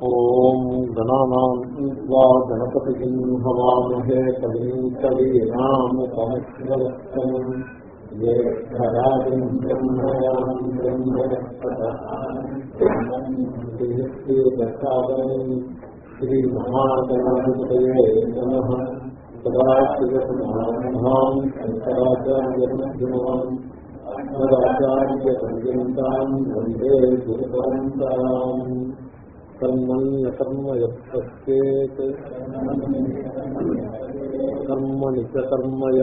ఓం గణానా గణపతి హవామహే కవిం కవీనాముపమిశ్రవస్తమం జ్యేష్ఠరాజం బ్రహ్మయాం బ్రహ్మణస్పదాదం శ్రీ నమ. సదాశివసమారంభాం శంకరాచార్యమధ్యమాన్ అస్మదాచార్యపర్యంతాం వందే గురుపరంపరాం. కర్మణ్యకర్మయేత్ కర్మణి చ కర్మయ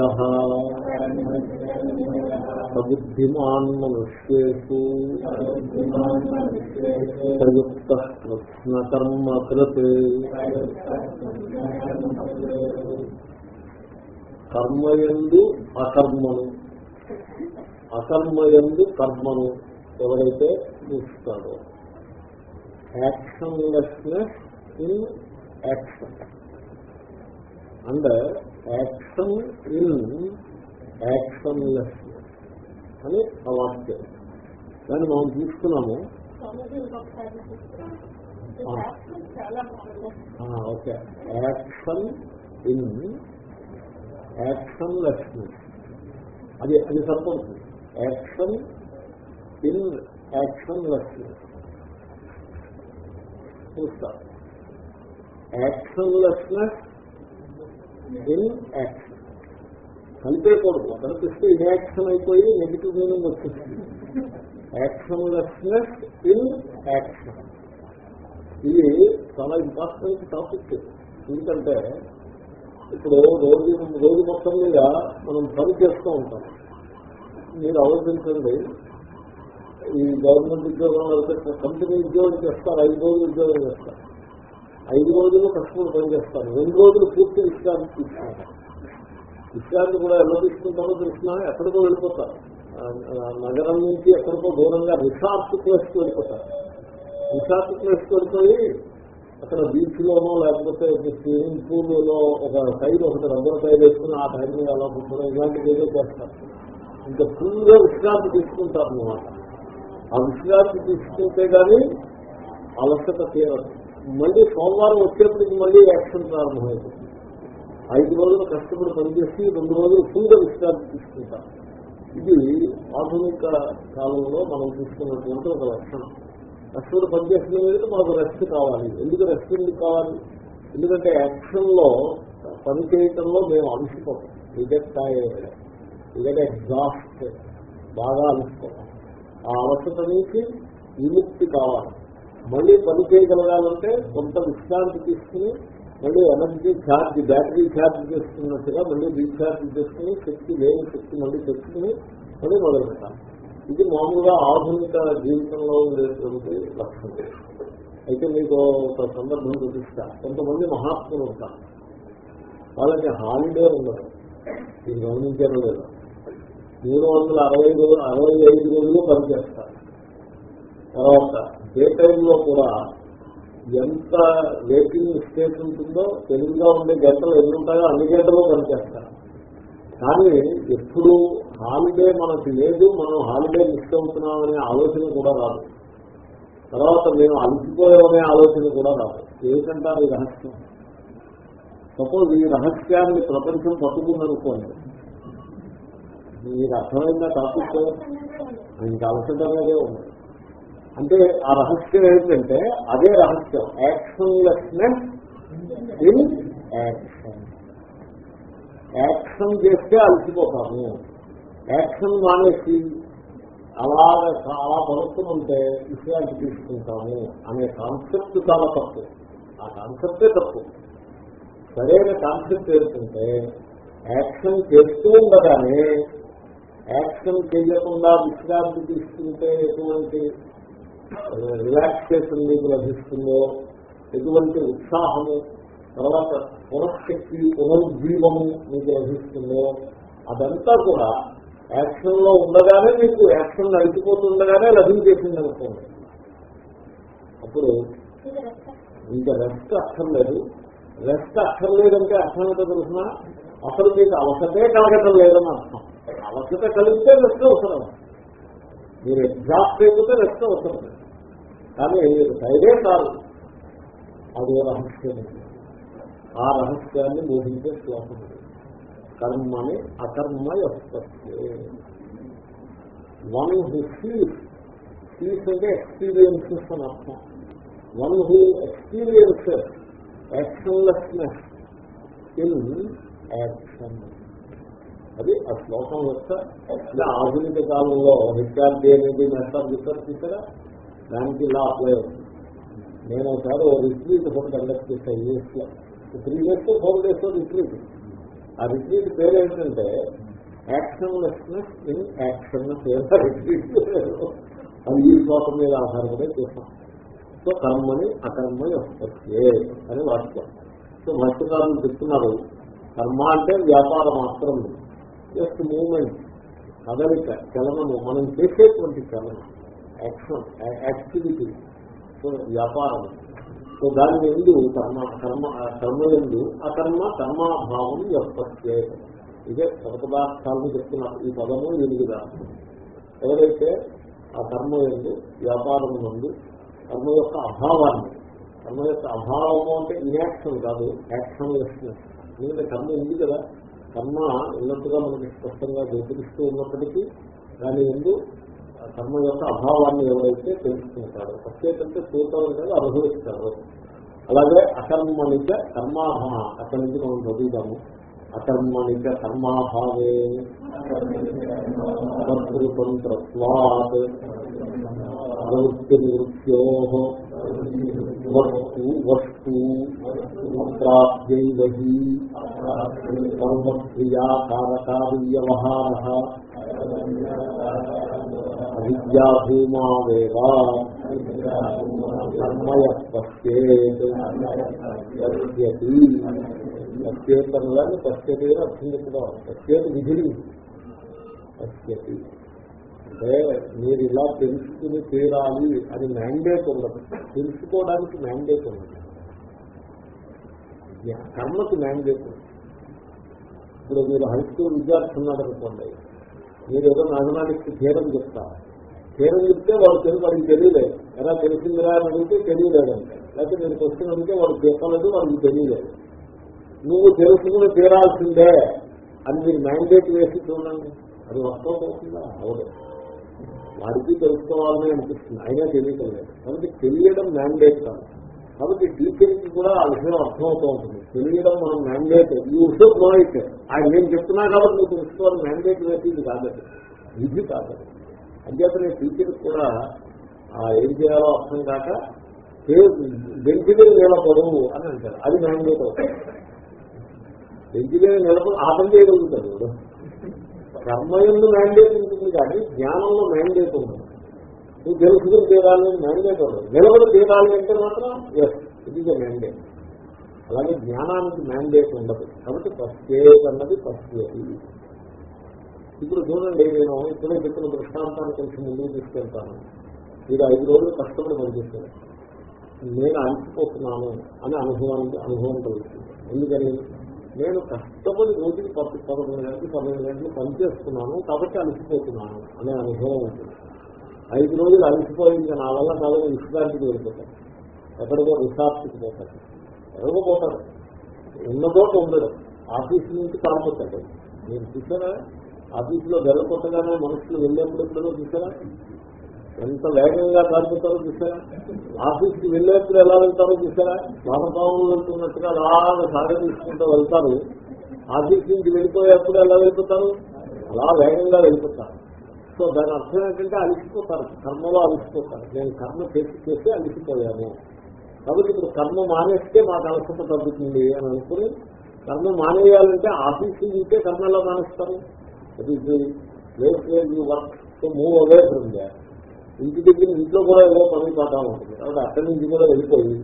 సబుద్ధిమాన్ మనుష్యేషు ప్రయుక్త కృష్ణకర్మ కృత్ కర్మయందు అకర్మను। అకర్మయందు కర్మను ఎవరైతే చూస్తాడో actionlessness in action. And action in actionlessness అని ఆ వాక్యం. దాన్ని మనం తీసుకున్నాము ఓకే. Action in actionlessness. అది అది సరిపడుతుంది action in actionlessness actionlessness in action. కనిపించకూడదు. కనిపిస్తే ఇన్యాక్షన్ అయిపోయి నెగిటివ్ మీనింగ్ వచ్చింది యాక్షన్ లెస్నెస్ ఇన్ యాక్షన్. ఇది చాలా ఇంపార్టెంట్ టాపిక్. ఎందుకంటే ఇప్పుడు రోజు రోజు మొత్తం మీద మనం పని చేస్తూ ఉంటాం. మీరు ఆలోచించండి. ఈ గవర్నమెంట్ ఉద్యోగం వెళ్తే కంపెనీ ఉద్యోగం చేస్తారు ఐదు రోజులు ఉద్యోగం చేస్తారు. ఐదు రోజులు కష్టపడి పని చేస్తారు. రెండు రోజులు పూర్తి విశ్రాంతి తీసుకుంటారు విశ్రాంతి కూడా ఎలా తీసుకుంటారో తెలిసినా ఎక్కడికో వెళ్ళిపోతారు. నగరం నుంచి ఎక్కడికో దూరంగా రిసార్ట్ ప్లేస్కి వెళ్ళిపోతారు. రిసార్ట్ ప్లేస్కి వెళ్ళిపోయి అక్కడ బీచ్ లోనో లేకపోతే స్విమ్మింగ్ పూల్లో ఒక టైర్ ఒకటి రబ్బర్ టైర్ వేసుకుని ఆ టైర్ మీద అలా ఇలాంటివి ఏదో చేస్తారు. ఇంకా ఫుల్గా విశ్రాంతి తీసుకుంటారు అన్నమాట ఆ విశ్రాంతి తీసుకుంటే కానీ అలసట తీరదు. మళ్ళీ సోమవారం వచ్చేప్పటికి మళ్ళీ యాక్షన్ ప్రారంభమైంది. ఐదు రోజులు కష్టపడి పనిచేసి రెండు రోజులు ఫుల్గా విశ్రాంతి తీసుకుంటాం. ఇది ఆధునిక కాలంలో మనం తీసుకున్నటువంటి ఒక లక్షణం. కష్టపడి పనిచేసిన మీద మనకు రెస్ట్ కావాలి. ఎందుకు రెస్ట్ ఎందుకు కావాలి? ఎందుకంటే యాక్షన్లో పని చేయటంలో మేము అలసిపోతాం. ఇదే అయ్యే ఇదే ఎగ్జాస్ట్ బాగా అలసిపోతాం. ఆ అవసరం నుంచి విముక్తి కావాలి. మళ్ళీ పని చేయగలగాలంటే కొంత విశ్రాంతి తీసుకుని మళ్ళీ ఎనర్జీ ఛార్జ్ బ్యాటరీ ఛార్జ్ చేసుకున్నట్టుగా మళ్ళీ రీఛార్జ్ చేసుకుని శక్తి లేని శక్తి మళ్ళీ తెచ్చుకుని మళ్ళీ మొదలు పెట్టాలి ఇది మామూలుగా ఆధునిక జీవితంలో ఉండేటువంటి లక్షణం. అయితే మీకు ఒక సందర్భం చూపిస్తా. కొంతమంది మహాత్ములు ఉంటారు. వాళ్ళకి హాలిడే ఉండదు. ఇది గమనించడం లేదు. మూడు వందల అరవై రోజులు అరవై ఐదు రోజులు పనిచేస్తారు. తర్వాత డే టైంలో కూడా ఎంత వెయిటింగ్ స్టేట్ ఉంటుందో తెలుగుగా ఉండే గంటలు ఎన్ని ఉంటాయో అన్ని గంటలు పనిచేస్తారు. కానీ ఎప్పుడు హాలిడే మనకు లేదు మనం హాలిడే మిస్ అవుతున్నామనే ఆలోచన కూడా రాదు. తర్వాత మేము అలసిపోయామనే ఆలోచన కూడా రాదు. ఏంటంటారు ఈ రహస్యం? సపోజ్ ఈ రహస్యాన్ని ప్రపంచం పట్టుకుందనుకోండి మీకు అర్థమైందా టాపిక్ ఇంకా అలసట అనేదే ఉంది. అంటే ఆ రహస్యం ఏంటంటే అదే రహస్యం. యాక్షన్లెస్నెస్ ఇన్ యాక్షన్ యాక్షన్ చేస్తే అలసిపోతాము. యాక్షన్ మానేసి అలాగ చాలా పడుతుంటే విషయాన్ని తీసుకుంటాము అనే కాన్సెప్ట్ చాలా తప్పు. ఆ కాన్సెప్టే తప్పు. సరైన కాన్సెప్ట్ ఏంటంటే యాక్షన్ చేస్తూ ఉండగానే యాక్షన్ చేయకుండా విశ్రాంతి తీసుకుంటే ఎటువంటి రిలాక్సేషన్ మీకు లభిస్తుందో ఎటువంటి ఉత్సాహము తర్వాత పునఃశక్తి పునరుజ్జీవము మీకు లభిస్తుందో అదంతా కూడా యాక్షన్లో ఉండగానే మీకు యాక్షన్ నడిచిపోతుండగానే లభించేసింది అనుకోండి. అప్పుడు ఇంకా రెస్ట్ అక్కర్లేదు రెస్ట్ అక్కర్లేదంటే అర్థం ఏంటో తెలిసిన? అసలు మీకు అవసరమే కలగటం లేదని అర్థం అవసరత కలిగితే రెస్ట్ అవసరం. మీరు ఎగ్జాస్ట్ అయిపోతే రెస్ట్ అవసరం. కానీ మీరు టైరే కాదు. అదే రహస్యం? ఆ రహస్యాన్ని బోధించే శ్లోకం కర్మని అకర్మ యొస్తే వన్ హు సీస్ సీస్ అంటే ఎక్స్పీరియన్సెస్ అని అర్థం. One who experiences actionlessness in action అది ఆ శ్లోకం యొక్క అంటే ఆధునిక కాలంలో విద్యార్థి అనేది మెథడ్ రిసర్చ్ ఇక్కడ దానికి ఇలా అప్లై అవుతుంది. నేను ఒకసారి ఓ రిట్రీట్ ఒకటి కండక్ట్ చేశాను యూఎస్లో. Three days four days retreat. ఆ రిట్రీట్ పేరు ఏంటంటే యాక్షన్లెస్నెస్ ఇన్ యాక్షన్ రిట్రీట్ అది ఈ శ్లోకం మీద ఆధారపడే చేస్తాం సో కర్మని అకర్మ వస్తే అని వాక్యం. సో మత్స్యకారులు చెప్తున్నారు కర్మ అంటే వ్యాపారం మాత్రం జస్ట్ మూమెంట్ కదలిక చలనము మనం చేసేటువంటి చలనం యాక్షన్ యాక్టివిటీ సో వ్యాపారం. సో దాని ఎందు కర్మ కర్మ కర్మ ఎందు అకర్మ కర్మాభావం వ్యవస్థే ఇదే సర్వపదార్థాలను చెప్తున్నారు ఈ పదము ఎనిమిది ఎవరైతే ఆ కర్మ ఎందు వ్యాపారం నుండి కర్మ యొక్క అభావాన్ని కర్మ యొక్క అభావము అంటే ఇన్యాక్షన్ కాదు యాక్షన్ లెస్నెస్ ఎందుకంటే కర్మ ఉంది కదా. కర్మ ఉన్నట్టుగా మనకి స్పష్టంగా గోచరిస్తూ ఉన్నప్పటికీ దాని ముందు కర్మ యొక్క అభావాన్ని ఎవరైతే తెలుసుకుంటారో ప్రత్యేకంటే చూడటం కాదు అనుభవిస్తారు. అలాగే అకర్మణిక కర్మాభా అక్కడి నుంచి మనం చదువుతాము. అకర్మణిక కర్మాభావే కర్తృతంత్రత్వాత్ ప్రవృత్తి నివృత్యో వస్తు వస్తు అప్రాప్యైవహి కర్మక్రియాకారకార్యవహార అవిద్యాభూమావేవా కర్మయ పశ్చేత్ పశ్యతి పశ్చేత్ అర్థం చెప్పడం ప్రత్యేక విధి పశ్చేతి అంటే మీరు ఇలా తెలుసుకుని తీరాలి అది మ్యాండేట్ ఉండదు. తెలుసుకోవడానికి మ్యాండేట్ ఉండదు. కర్మకు మ్యాండేట్ ఉంది ఇప్పుడు మీరు హై స్కూల్ విద్యార్థి ఉన్నాడు అనుకోండి మీరు ఏదో మ్యాథమెటిక్స్ థీరం చెప్తారు థీరం చెప్తే వాడు తెలుగు వాడికి తెలియలేదు ఎలా తెలిసిందిరా అని అడిగితే తెలియలేదంటే. లేకపోతే నేను క్వశ్చన్ అడిగితే వాడు చెప్పలేదు వాడికి తెలియలేదు. నువ్వు తెలుసుకుని తీరాల్సిందే అని మీరు మ్యాండేట్ వేసి చూడండి. అది వర్కౌట్ అవుతుందా? అవదు వాడికి తెలుసుకోవాలని అనిపిస్తుంది. అయినా తెలియటం లేదు. కాబట్టి తెలియడం మ్యాండేట్ కాదు. కాబట్టి టీచర్కి కూడా ఆ విషయం అర్థమవుతూ ఉంటుంది. తెలియడం మనం మ్యాండేట్ ఈ విషయం నో అయితే ఆయన నేను చెప్తున్నా కాబట్టి నువ్వు తెలుసుకోవాలి మ్యాండేట్ వేసేది కాదది విధి కాదు అంచేతనే టీచర్ కూడా ఆ ఏం చేయాలో అర్థం కాక బెంచి నిలబడవు అని అంటారు. అది మ్యాండేట్ అవుతుంది. బెంచి మీద నిలబడి ఆటం చేయగలుగుతాడు కర్మయంలో మ్యాండేట్ ఉంటుంది కానీ జ్ఞానంలో మ్యాండేట్ ఉంటుంది నువ్వు తెలుసుకుని తీరాలి అని మ్యాండేట్ ఉండదు నిలబడి తీరాలి అంటే మాత్రం ఎస్ ఇది మ్యాండేట్ అలాగే జ్ఞానానికి మ్యాండేట్ ఉండదు. కాబట్టి ప్రత్యేక అన్నది ప్రత్యేకి ఇప్పుడు చూడండి నేను ఇప్పుడే చెప్పిన దృష్టాంతాన్ని కొంచెం ముందుకు తీసుకెళ్తాను. మీరు ఐదు రోజులు కష్టపడి పనిచేస్తారు నేను అలసిపోతున్నాను అనే అనుభవానికి అనుభవం కలుగుతుంది. ఎందుకని? నేను కష్టపడి రోజుకి పది పదకొండు గంటలు పన్నెండు గంటలు పనిచేస్తున్నాను కాబట్టి అలసిపోతున్నాను అనే అనుభవం ఉంటుంది. ఐదు రోజులు అలసిపోయింది నా వల్ల కాదు విశ్రాంతికి వెళ్ళిపోతాను. ఎక్కడికో రిసార్ట్కి పోతాడు ఎక్కడికో పోతాడు ఉన్న చోట ఉండడు. ఆఫీస్ నుంచి కాలిపోతాడు నేను చూసారా ఆఫీసులో వెళ్ళకొట్టగానే మనుషులు వెళ్ళేప్పుడు ఎప్పుడో చూసారా ఎంత వేగంగా కాలిపోతారో చూసారా ఆఫీస్కి వెళ్ళేప్పుడు ఎలా వెళ్తారో చూసారా వానపాములు వెళ్తున్నట్టుగా అలాగ సాగదీసుకుంటూ వెళ్తారు. ఆఫీస్ నుంచి వెళ్ళిపోయేప్పుడు ఎలా వెళ్ళిపోతారు? అలా వేగంగా వెళ్ళిపోతారు. సో దాని అర్థం ఏంటంటే అలిసిపోతారు. కర్మలో అలిసిపోతారు. నేను కర్మ చేసి చేసి అలిసిపోయాను. కాబట్టి ఇప్పుడు కర్మ మానేస్తే మాకు అలసట తగ్గుతుంది అని అనుకుని కర్మ మానేయాలంటే ఆఫీస్ ఉంటే కర్మ ఎలా మానేస్తారు? అది work. So move away from ఇంటి దగ్గర ఇంట్లో కూడా ఏదో పని పాఠం ఉంటుంది కాబట్టి అక్కడి నుంచి కూడా వెళ్ళిపోయి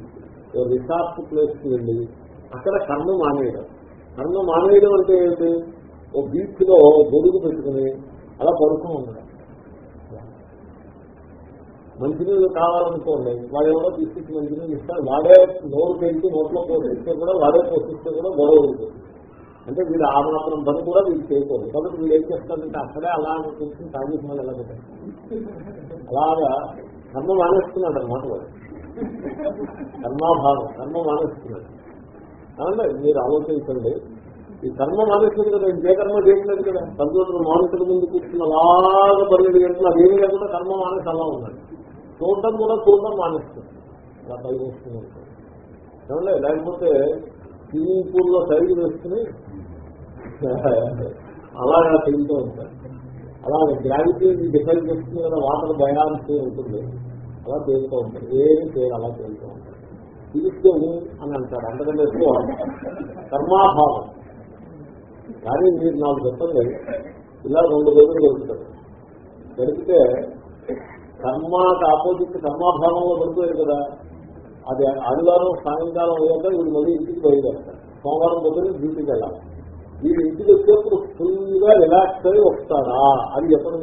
రిసార్ట్ ప్లేస్కి వెళ్ళి అక్కడ కర్మ మానేయడం. కర్మ మానేయడం అంటే ఏంటి ఓ బీచ్లో గొడుగు పెట్టుకుని అలా పడుకుని ఉండడం. మంచినీళ్ళు కావాలనుకోండి వాడు ఎవరో తీసుకొచ్చి మంచినీళ్ళు ఇస్తారు వాడే నోరు పెంచి నోట్లో పోషిస్తే కూడా వాడే పోషిస్తే కూడా గొడవ ఉంటుంది. అంటే వీడు ఆ మాత్రం పని కూడా వీడు చేయకూడదు. కాబట్టి వీడు ఏం చేస్తారంటే అక్కడే అలా కూర్చొని తాగేసిన ఎలా పెట్టారు అలాగా కర్మ మానేస్తున్నాడు అనమాట వాడు. కర్మాభావం కర్మ మానేస్తున్నాడు. అవునండి మీరు ఆలోచించండి. ఈ కర్మ మానేస్తుంది కదా ఇంకే కర్మ చేయట్లేదు కదా. కంప్యూటర్ మానసుల ముందు కూర్చున్న అలాగా పన్నెండు గంటలు అదేమి లేకుండా కర్మ మానేసి అలా ఉన్నాడు. చూడటం కూడా చూడటం మానేస్తుంది. అలా పై వస్తుంది. ఏమంటే లేకపోతే స్విమ్మింగ్ పూల్లో సైడ్ వేసుకుని అలాగా తిరుగుతూ ఉంటాయి అలాగే గ్రావిటీ డిఫైన్ చేస్తుంది కదా వాటర్ భయాన్సీ ఉంటుంది అలా తేలుతూ ఉంటారు. ఏమి పేరు అలా తేలుతూ ఉంటారు. పిలిస్తే అని అంటారు. అంతకంటే ఎక్కువ కర్మాభావం. కానీ మీరు నాకు చెప్పండి ఇలా రెండు రోజులు గడుపుతారు గడిపితే కర్మకి ఆపోజిట్ కర్మాభావంలో పడిపోయారు కదా. అది ఆదివారం సాయంకాలం అయ్యాక వీడు మళ్ళీ ఇంటికి బయలుదేరుతారు సోమవారం పొద్దున డ్యూటీకి వెళ్ళాలి. వీడు ఇంటికి వచ్చేప్పుడు ఫుల్గా రిలాక్స్ అయి వస్తారా అని చెప్పడం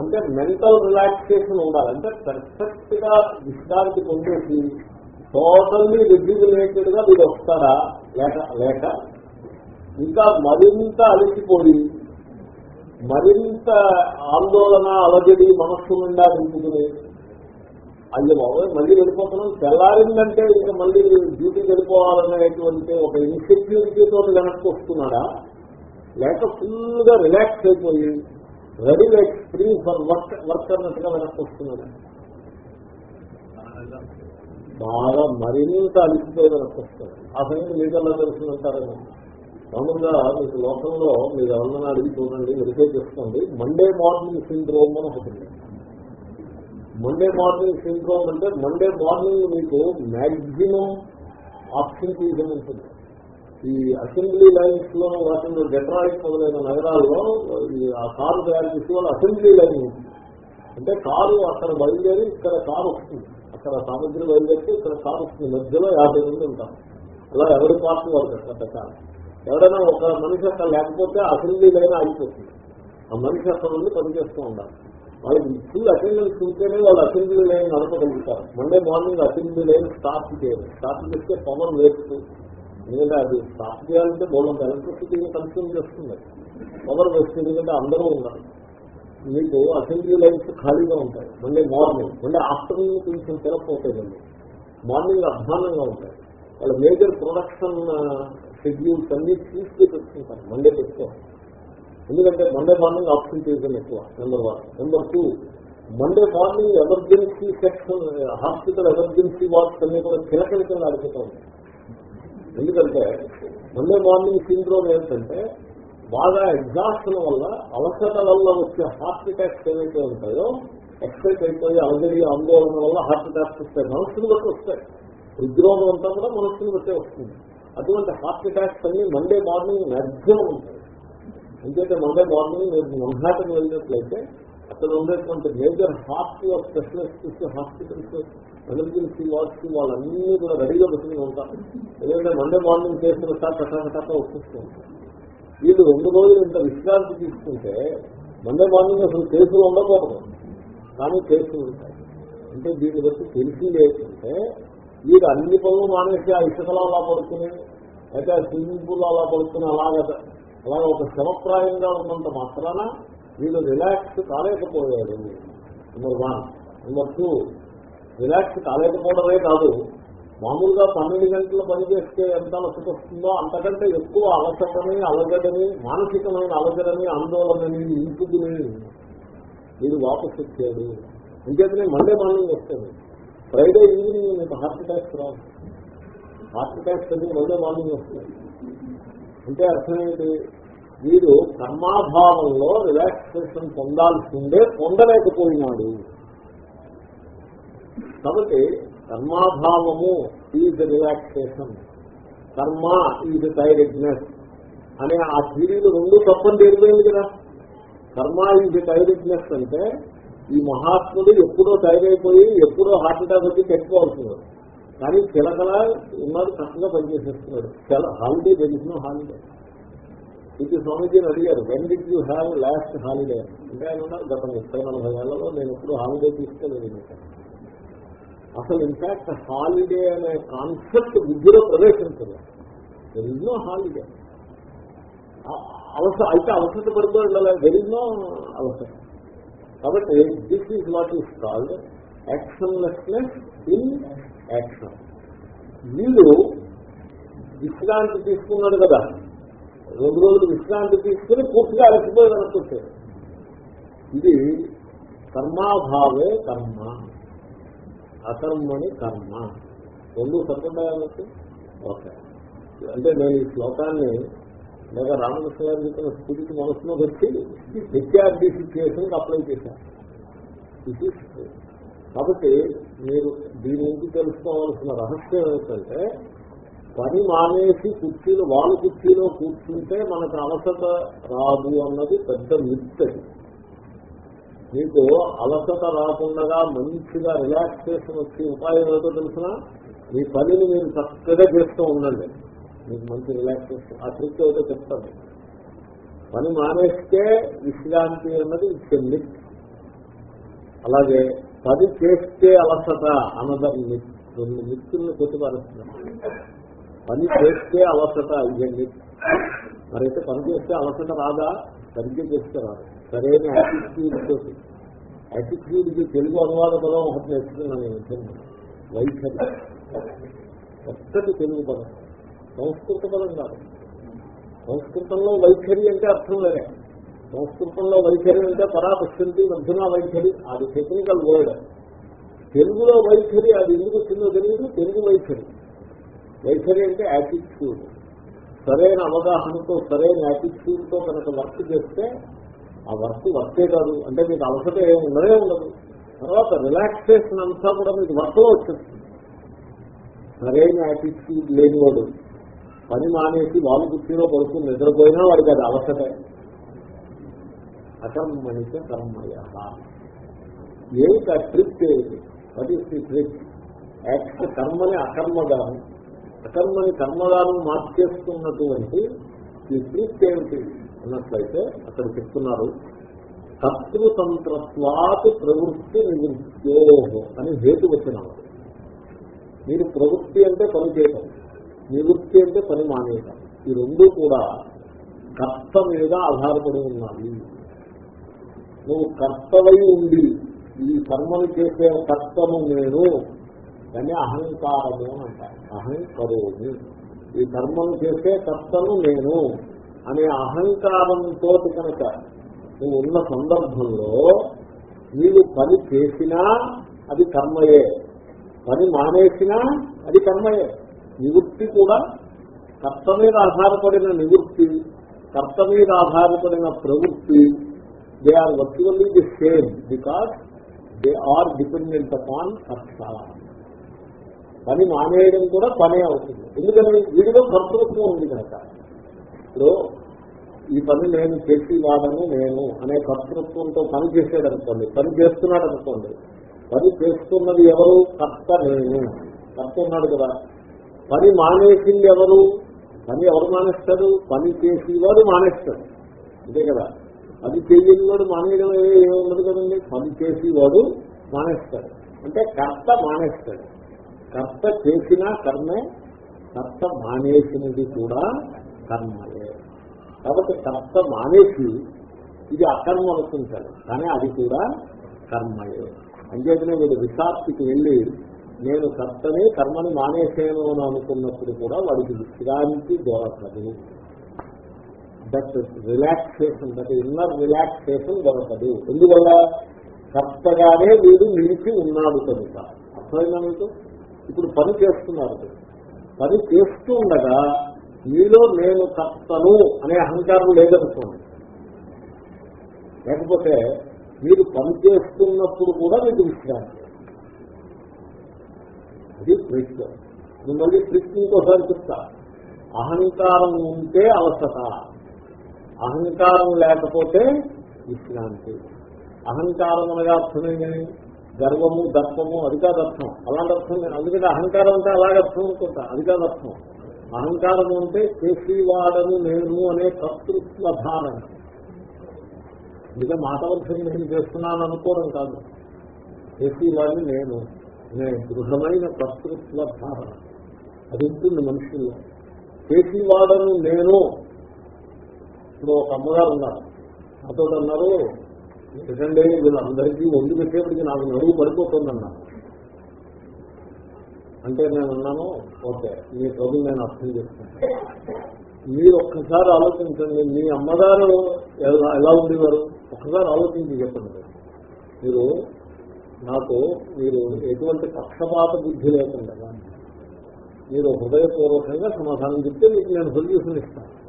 అంటే మెంటల్ రిలాక్సేషన్ ఉండాలి. అంటే పర్ఫెక్ట్గా విశ్రాంతి పొందేసి టోటల్లీ రెగ్యులేటెడ్గా వీడు వస్తారా లేక లేక ఇంకా మరింత అలసిపోయి మరింత ఆందోళన అలజడి మనస్సు నిండా నింపుకుని అయ్యో బాబోయ్ మళ్ళీ వెళ్ళిపోతున్నాం. తెల్లారిందంటే ఇంకా మళ్ళీ డ్యూటీకి వెళ్ళిపోవాలనేటువంటి ఒక ఇన్సెక్యూరిటీతో వెనక్కి వస్తున్నాడా? లేక ఫుల్గా రిలాక్స్ అయిపోయి ready like free for work work అన్నట్టుగా వెనక్కి వస్తున్నాడా? బాగా మరింత అలిసిపోయి వెనక్కి వస్తాడు ఆ సంగతి మీకల్లా తెలుసుకుంటారని మామూలుగా మీకు లోకంలో మీరు ఎవరన్నా అడిగి చూడండి వెరిఫై చేసుకోండి. మండే మార్నింగ్ సిండ్రోమ్ అని ఒకటి మండే మార్నింగ్ సిండ్రోమ్ అంటే మండే మార్నింగ్ మీకు మ్యాక్సిమం ఆబ్సెంటీజం ఉంటుంది. ఈ అసెంబ్లీ లైన్స్లో వాటిలో డెట్రాయిట్ మొదలైన నగరాల్లో ఈ ఆ కారు తయారు చేసే వాళ్ళు అసెంబ్లీ లైన్ ఉంటుంది. అంటే కారు అక్కడ బయలుదేరి ఇక్కడ కారు వస్తుంది. అక్కడ సామగ్రి బయలుదేరితే ఇక్కడ కారు వస్తుంది. మధ్యలో యాభై మంది ఉంటారు. అలా ఎవరి పార్టీ వాళ్ళు పెద్ద ఎవరైనా ఒక మనిషి అక్కడ లేకపోతే అసెంబ్లీ లేదా అయిపోతుంది ఆ మనిషి అక్కడ ఉండి పనిచేస్తూ ఉండాలి. వాళ్ళకి ఫుల్ అటెండెన్స్ ఉంటేనే వాళ్ళు assembly line నడపగలుగుతారు. Monday morning assembly line start చేయాలి స్టార్ట్ చేస్తే పవర్ వేస్ట్. ఎందుకంటే అది స్టార్ట్ చేయాలంటే బోలంత ఎలక్ట్రిసిటీ కన్స్యూమ్ చేస్తుంది. పవర్ వేస్ట్ ఎందుకంటే అందరూ ఉన్నారు. మీకు అసెంబ్లీ లైన్స్ ఖాళీగా ఉంటాయి. మండే మార్నింగ్ మండే ఆఫ్టర్నూన్ కొంచెం తెలకపోతాయి మార్నింగ్ అధ్వానంగా ఉంటాయి. వాళ్ళ మేజర్ ప్రొడక్షన్ షెడ్యూల్స్ అన్ని తీసుకు పెట్టుకుంటాను మండే పెట్టుకోవాలి ఎందుకంటే మండే మార్నింగ్ ఆక్సిజన్ ఎక్కువ number one number two Monday morning emergency section hospital emergency wards అన్ని కూడా కిలకలికలు అడుగుతూ ఉంటాయి. ఎందుకంటే మండే మార్నింగ్ సిండ్రోమ్ ఏంటంటే బాగా ఎగ్జాస్షన్ వల్ల అవసర వల్ల వచ్చే హార్ట్ అటాక్స్ ఏవైతే ఉంటాయో ఎక్సైట్ అయిపోయి అలజడి ఆందోళన వల్ల హార్ట్ అటాక్స్ వస్తాయి. మనస్సును బట్టి వస్తాయి. హృద్రోగం అంతా కూడా మనస్సును బట్టే వస్తుంది. అటువంటి హార్ట్ అటాక్స్ అన్ని మండే మార్నింగ్ మ్యాక్సిమం ఉంటాయి. ఎందుకంటే మండే మార్నింగ్ మీరు మన్హాటం వెళ్ళినట్లయితే అక్కడ ఉండేటువంటి major heart specialist hospitals emergency wards వాళ్ళన్నీ కూడా రెడీగా పెట్టుకుని ఉంటారు. ఎందుకంటే మండే మార్నింగ్ చేసిన సార్ కటాకటాక వచ్చేస్తూ ఉంటారు. వీళ్ళు రెండు రోజులు ఇంత విశ్రాంతి తీసుకుంటే మండే మార్నింగ్ అసలు కేసులు ఉండకూడదు. కానీ కేసులు ఉంటాయి. అంటే దీన్ని బట్టి తెలిసి లేకుంటే మీరు అన్ని పనులు మానేసి ఆ ఇసుకలో అలా పడుకుని అయితే ఆ స్విమ్మింగ్ పూల్ అలా పడుకుని అలాగ అలాగ ఒక శవప్రాయంగా ఉన్నంత మాత్రాన వీళ్ళు relax కాలేకపోయారు. Number one number two relax కాలేకపోవడమే కాదు మామూలుగా పన్నెండు గంటల పని చేస్తే ఎంత అలసట వస్తుందో అంతకంటే ఎక్కువ అలసటమే అలగడని మానసికమైన అలగడని ఆందోళనని ఇంపుకుని మీరు వాపసు వచ్చాడు ఇంకేతనే మండే మార్నింగ్ వస్తుంది. ఫ్రైడే ఈవినింగ్ మీకు హార్ట్ అటాక్స్ రావు హార్ట్ అటాక్స్ అది మండే మార్నింగ్ వస్తుంది. అంటే అర్థం ఏంటి? వీడు కర్మాభావంలో రిలాక్సేషన్ పొందాల్సిందే పొందలేకపోయినాడు. కాబట్టి కర్మాభావము ఈజ్ రిలాక్సేషన్ కర్మ ఈజ్ టైరెడ్నెస్ అనే ఆ థీరీలు రెండు తప్పని తెలియదు కదా. కర్మ ఈజ్ టైరెడ్నెస్ అంటే ఈ మహాత్ముడు ఎప్పుడో టైర్ అయిపోయి ఎప్పుడో హార్ట్ అటాక్ వచ్చి పెట్టుకోవాల్సింది కానీ చిలకలా ఉన్నాడు చక్కగా పనిచేసేస్తున్నాడు. చాలా హాలిడే తెలిసిన హాలిడే ఇది స్వామీజీని అడిగారు when did you have last holiday అంటే ఆయన ఉన్నారు గత ముప్పై నలభై ఏళ్ళలో నేను ఎప్పుడు హాలిడే తీసుకోలేదు అసలు ఇన్ఫాక్ట్ హాలిడే అనే కాన్సెప్ట్ విద్యలో ప్రవేశించదు దెర్ ఇస్ నో హాలిడే అవసరం అయితే అవసరం పడుతూ ఉండాలి దెర్ ఇస్ నో అవసరం. కాబట్టి this is what is called actionlessness in action వీళ్ళు విశ్రాంతి తీసుకున్నాడు కదా. రెండు రోజులు విశ్రాంతి తీసుకుని పూర్తిగా అలసిపోయాడు అనుకుంటారు ఇది కర్మాభావే కర్మ. అకర్మని కర్మ. రెండు సంప్రదాయాలకి ఓకే. అంటే నేను ఈ శ్లోకాన్ని లేదా రామకృష్ణ గారు చెప్పిన స్థితికి మనసులో పెట్టి హెచ్ఆర్డి సిచ్యువేషన్కి అప్లై చేశాను కాబట్టి మీరు దీని నుంచి తెలుసుకోవాల్సిన రహస్యం ఏమిటంటే పని మానేసి కుర్చీలు వాళ్ళు కుర్చీలో కూర్చుంటే మనకు అలసట రాదు అన్నది పెద్ద మిత్తది మీకు అలసట రాకుండా మంచిగా రిలాక్సేషన్ వచ్చే ఉపాయం ఏదో తెలిసిన? మీ పనిని మీరు చక్కగా చేస్తూ ఉండండి. మీకు మంచి రిలాక్సేషన్ ఆ ట్రిక్ ఏదో చెప్తాను. పని మానేస్తే విశ్రాంతి అన్నది చెల్లి అలాగే పని చేస్తే అలసట అన్నదాన్ని మిత్ రెండు మిత్రులను కొట్టుపరుస్తున్నాం పని చేస్తే అలసట ఇవ్వండి మరైతే పని చేస్తే అలసట రాదా? సరిగ్గా చేస్తే రాదు. సరైన యాటిట్యూడ్ తోటి. యాటిట్యూడ్కి తెలుగు అనువాద పదం ఒకటి నేర్చుకున్నాను నేను. వైఖరి ఒక్కటి తెలుగు పదం. సంస్కృత పదం కాదు. సంస్కృతంలో వైఖరి అంటే అర్థం వేరే. సంస్కృతంలో వైఖరి అంటే పరాపశ్యంతి మధ్యన వైఖరి అది టెక్నికల్ వర్డ్ తెలుగులో వైఖరి అది ఎందుకు వచ్చిందో తెలియదు తెలుగు వైఖరి. వైఖరి అంటే యాటిట్యూడ్ సరైన అవగాహనతో సరైన యాటిట్యూడ్తో కనుక వర్క్ చేస్తే ఆ వర్క్ వర్కే కాదు. అంటే మీకు అవసరం ఏమి ఉండదే ఉండదు. తర్వాత రిలాక్సేషన్ అంతా కూడా మీకు వర్క్లో వచ్చేస్తుంది. సరైన యాటిట్యూడ్ లేనివాడు. పని మానేసి వాళ్ళు కుర్చీలో పడుకుని నిద్రపోయినా వాడికి అది అవసరమే అకర్మణిక కర్మయ. ఏమిటి ఆ ట్రిక్ ఏమిటి? What is the trip act కర్మని అకర్మగాను. అకర్మని కర్మగాను మార్చేస్తున్నటువంటి ఈ ట్రిప్ ఏమిటి? అన్నట్లయితే అక్కడ చెప్తున్నారు కర్తృతంత్రత్వాత్ ప్రవృత్తి నివృత్తో అని హేతు వచ్చిన మీరు ప్రవృత్తి అంటే పని చేయటం. నివృత్తి అంటే పని మానేయటం. ఈ రెండు కూడా కర్త మీద ఆధారపడి ఉన్నాయి నువ్వు కర్తవై ఉండి ఈ కర్మను చేసే కర్తను నేను దాన్ని అహంకారము అని అంటారు. అహంకరోమి. ఈ కర్మను చేసే కర్తను నేను అనే అహంకారంతో కనుక నువ్వు ఉన్న సందర్భంలో నీవు పని చేసినా అది కర్మయే. పని మానేసినా అది కర్మయే. నివృత్తి కూడా కర్త మీద ఆధారపడిన నివృత్తి కర్త మీద ఆధారపడిన ప్రవృత్తి. They are virtually the same because they are dependent upon కర్త. పని మానేయడం కూడా పనే అవుతుంది. ఎందుకని? వీడిలో కర్తృత్వం ఉంది కనుక. ఇప్పుడు ఈ పని నేను చేసి వాడను నేను అనే కర్తృత్వంతో పని చేసాడు అనుకోండి పని చేస్తున్నాడు అనుకోండి పని చేస్తున్నది ఎవరు? కర్త నేను. కర్త ఉన్నాడు కదా. పని మానేసింది ఎవరు పని ఎవరు మానేస్తాడు పని చేసేవాడు మానేస్తాడు. అంతే కదా? పని చేయని వాడు మానేయడం ఏమి కదండి? పని చేసేవాడు మానేస్తాడు. అంటే కర్త మానేస్తాడు. కర్త చేసిన కర్మే కర్త మానేసినది కూడా కర్మయే. కాబట్టి కర్త మానేసి ఇది అకర్మ అనుకుంటాడు కానీ అది కూడా కర్మయే. అంచేతనే వీడు విశాప్తికి వెళ్ళి నేను కర్తని కర్మని మానేసేను అని అనుకున్నప్పుడు కూడా వాడికి విశ్రాంతి దొరకదు. That relaxation that inner relaxation దొరకదు. ఎందువల్ల? కర్తగానే వీడు నిలిచి ఉన్నాడు కనుక. అర్థమైనా మీకు? ఇప్పుడు పని చేస్తున్నారు పని చేస్తూ ఉండగా మీలో నేను కర్తను అనే అహంకారం లేదనుకోండి. లేకపోతే మీరు పని చేస్తున్నప్పుడు కూడా మీకు విశ్రాంతి. అది ట్రిక్. నేను మళ్ళీ ట్రిక్ ఇంకోసారి చెప్తా. అహంకారం ఉంటే అవసర. అహంకారం లేకపోతే విశ్రాంతి. అహంకారం అనగా అర్థమేమి గర్వము దర్పము అది కాదు అర్థం. అలాంటి అర్థం లేదు. అందుకంటే అహంకారం అంటే అలాగే అర్థం అనుకుంటా. అది కాదు అర్థం. అహంకారం అంటే చేసేవాడను నేను అనే కర్తృత్వ ధారణ. నిజం మాట వలసని నేను చేస్తున్నాను అనుకోవడం కాదు. చేసేవాడిని నేను. అనే దృఢమైన కర్తృత్వ ధారణ. అది ఉంటుంది మనుషుల్లో. చేసేవాడను నేను. ఇప్పుడు ఒక అమ్మగారు ఉన్నారు. నాతో అన్నారు ఎందుకంటే వీళ్ళందరికీ వండి పెట్టేప్పటికి నాకు నడువు పడిపోతుందన్నారు. అంటే నేను అన్నాను ఓకే మీ ప్రభు నేను అర్థం చేస్తాను మీరు ఒక్కసారి ఆలోచించండి మీ అమ్మగారు ఎలా ఎలా ఉండేవారు? ఒక్కసారి ఆలోచించి చెప్పండి. మీరు నాకు మీరు ఎటువంటి పక్షపాత బుద్ధి లేకుండా మీరు హృదయపూర్వకంగా సమాధానం చెప్తే మీకు నేను సొల్యూషన్ ఇస్తాను.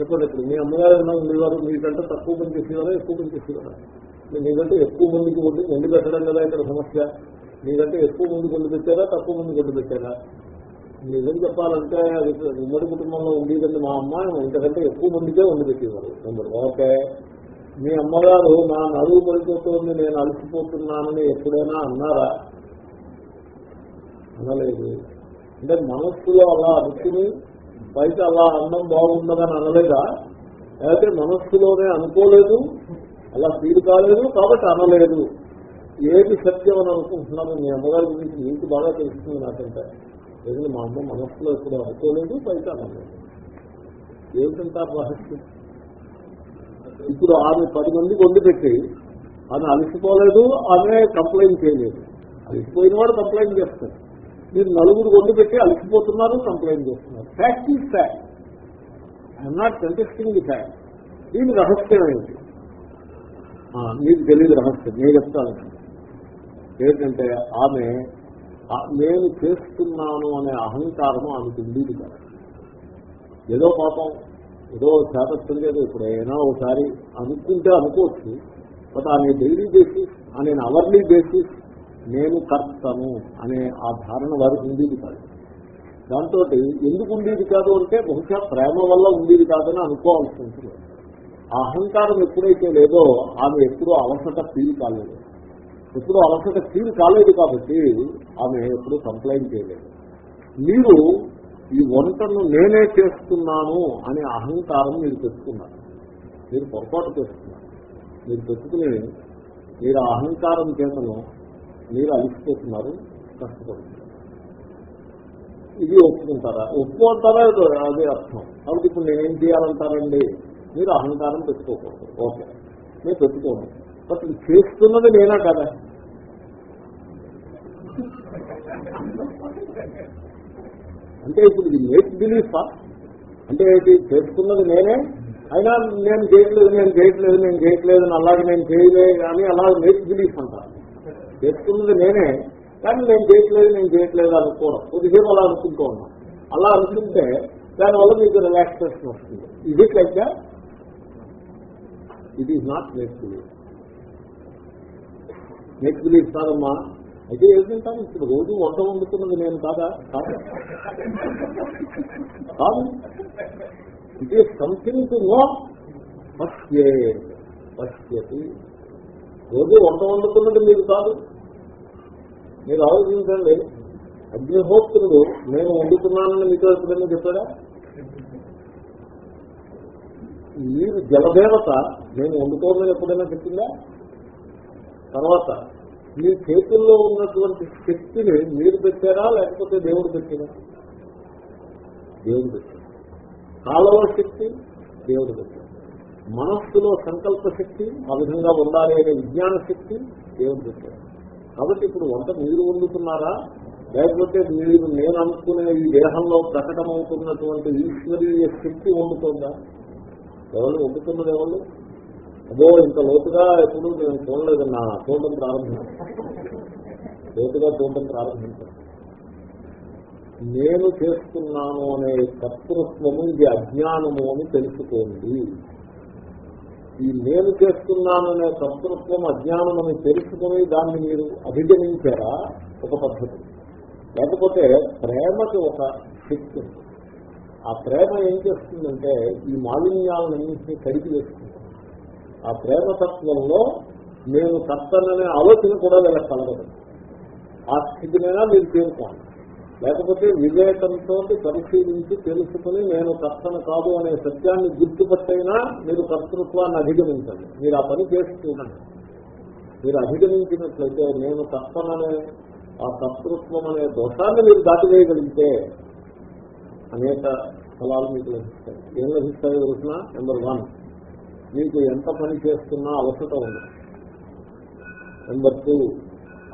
చెప్పండి ఇప్పుడు మీ అమ్మగారు ఎలా ఉండేవారు? మీకంటే తక్కువ మంది చేసేవారా? ఎక్కువ మంది చేసేవారా? మీకంటే ఎక్కువ మందికి వండి వండి పెట్టడం కదా ఇక్కడ సమస్య. మీకంటే ఎక్కువ మంది కొండు పెట్టారా? తక్కువ మంది కొండు పెట్టారా? నిజం చెప్పాలంటే అది ఉమ్మడి కుటుంబంలో ఉండేదండి మా అమ్మ. ఇంతకంటే ఎక్కువ మందికే వండి పెట్టేవారు. ఓకే. మీ అమ్మగారు నా నడువు పడిపోతుంది నేను అలసిపోతున్నానని ఎప్పుడైనా అన్నారా? అనలేదు. అంటే మనస్సులో అలా అనుకుని బయట అలా అన్నం బాగుండదని అనలేదా? లేకపోతే మనస్సులోనే అనుకోలేదు అలా ఫీల్ కాలేదు కాబట్టి అనలేదు. ఏది సత్యం అని అనుకుంటున్నాను? మీ అమ్మగారి గురించి మీకు బాగా తెలుస్తుంది నాకంటే. లేదు మా అమ్మ మనస్సులో ఎప్పుడు అనుకోలేదు బయట అనలేదు. ఏమిటంటారు రహస్యం? ఇప్పుడు ఆమె పది మందికి వండి పెట్టి ఆమె అలసిపోలేదు ఆమె కంప్లైంట్ చేయలేదు. అలసిపోయిన వాడు కంప్లైంట్ చేస్తారు మీరు నలుగురు వండి పెట్టి అలసిపోతున్నారు కంప్లైంట్ చేస్తున్నారు. Fact is fact I'm not contesting the fact దీని రహస్యం ఏంటి? మీకు తెలియదు రహస్యం. నేను చెప్తాను. ఏంటంటే ఆమె నేను చేస్తున్నాను అనే అహంకారం ఆమెకు ఉండేది కాదు. ఏదో పాపం ఏదో చేతస్తుంది ఇప్పుడు ఇప్పుడైనా ఒకసారి అనుకుంటే అనుకోవచ్చు. బట్ ఆమె డైలీ బేసిస్ అనే అవర్లీ బేసిస్ నేను కర్తను అనే ఆ ధారణ వారికి ఉండేది కాదు. దాంతో ఎందుకు ఉండేది కాదు అంటే బహుశా ప్రేమ వల్ల ఉండేది కాదని అనుకోవాల్సి ఉంటుంది. ఆ అహంకారం ఎప్పుడైతే లేదో ఆమె ఎప్పుడూ అలసట ఫీల్ కాలేదు. ఎప్పుడూ అలసట ఫీల్ కాలేదు కాబట్టి ఆమె ఎప్పుడూ కంప్లైంట్ చేయలేదు. మీరు ఈ వంటను నేనే చేస్తున్నాను అనే అహంకారం మీరు పెట్టుకున్నారు. మీరు పొరపాటు చేస్తున్నారు. మీరు పెట్టుకుని మీరు అహంకారం చేతను మీరు అలిసిపోతున్నారు కష్టపడుతున్నారు. ఇది ఒప్పుకుంటారా? ఒప్పుకుంటారా అదే అర్థం. కాబట్టి ఇప్పుడు నేనేం చేయాలంటారండి? మీరు అహంకారం పెట్టుకోకూడదు. ఓకే. నేను పెట్టుకోను బట్ చేస్తున్నది నేనా కదా? అంటే ఇప్పుడు ఇది మేక్ బిలీఫా అంటే ఏంటి? చేస్తున్నది నేనే. అయినా నేను చేయట్లేదు నేను చేయట్లేదు నేను చేయట్లేదు అని అలాగే నేను చేయలేదు కానీ అలా మేక్ బిలీఫ్ అంటారు చేసుకున్నది నేనే. కానీ నేను చేయట్లేదు నేను చేయట్లేదు అనుకోవడం కొద్దిసేపు అలా అనుకుంటూ ఉన్నాను అలా అనుకుంటే దానివల్ల మీకు రిలాక్సేషన్ వస్తుంది. ఇది like it is not make belief make belief కాదమ్మా. అయితే ఏంటంటాను ఇప్పుడు రోజు వంట వండుతున్నది నేను కాదా? కాదు. కాదు. It is something to know పశ్యే పశ్యతి. రోజు వంట వండుతున్నది మీరు కాదు. మీరు ఆలోచించండి. అగ్నిహోత్రుడు నేను వండుతున్నానని మీతో ఎప్పుడైనా చెప్పాడా మీరు జలదేవత నేను వండుకోవాలని ఎప్పుడైనా చెప్పిందా? తర్వాత మీ చేతుల్లో ఉన్నటువంటి శక్తిని మీరు పెట్టారా లేకపోతే దేవుడు పెట్టారా దేవుడు పెట్టారు కాలవ శక్తి దేవుడు పెట్టారు మనస్సులో సంకల్ప శక్తి ఆ విధంగా ఉండాలి అనే విజ్ఞాన శక్తి దేవుడు పెట్టారు కాబట్టి ఇప్పుడు వంట మీరు వండుతున్నారా? లేకపోతే మీరు నేను అనుకునే ఈ దేహంలో ప్రకటమవుతున్నటువంటి ఈశ్వరీయ శక్తి వండుతుందా? ఎవరు వండుతున్నది ఎవరు? అదో ఇంత లోతుగా ఎప్పుడు నేను చూడలేదు నా చూడటం ప్రారంభించాను. లోతుగా చూడటం ప్రారంభించాను. నేను చేస్తున్నాను అనే కర్తృత్వము ఇది అజ్ఞానము అని తెలుసుకోండి. ఈ నేను చేస్తున్నాననే కర్తృత్వం అజ్ఞానం అని తెలుసుకుని దాన్ని మీరు అధిగమించారా ఒక పద్ధతి. లేకపోతే ప్రేమకి ఒక శక్తి ఆ ప్రేమ ఏం చేస్తుందంటే ఈ మాలిన్యాలన్నింటినీ కడిగి వేస్తుంది ఆ ప్రేమతత్వంలో నేను కర్తననే ఆలోచన కూడా వీళ్ళకి కలగదు. ఆ స్థితినైనా మీరు చేరుకోండి లేకపోతే వివేకంతో పరిశీలించి తెలుసుకుని నేను కర్తన కాదు అనే సత్యాన్ని గుర్తుపట్టైనా మీరు కర్తృత్వాన్ని అధిగమించండి. మీరు ఆ పని చేసి మీరు అధిగమించినట్లయితే నేను కర్తననే ఆ కర్తృత్వం అనే దోషాన్ని మీరు దాటివేయగలిగితే అనేక ఫలాలు మీకు లభిస్తాయి. ఏం లభిస్తాయో? తెలిసిన నెంబర్ వన్ మీకు ఎంత పని చేస్తున్నా అలసట ఉండదు. నెంబర్ టూ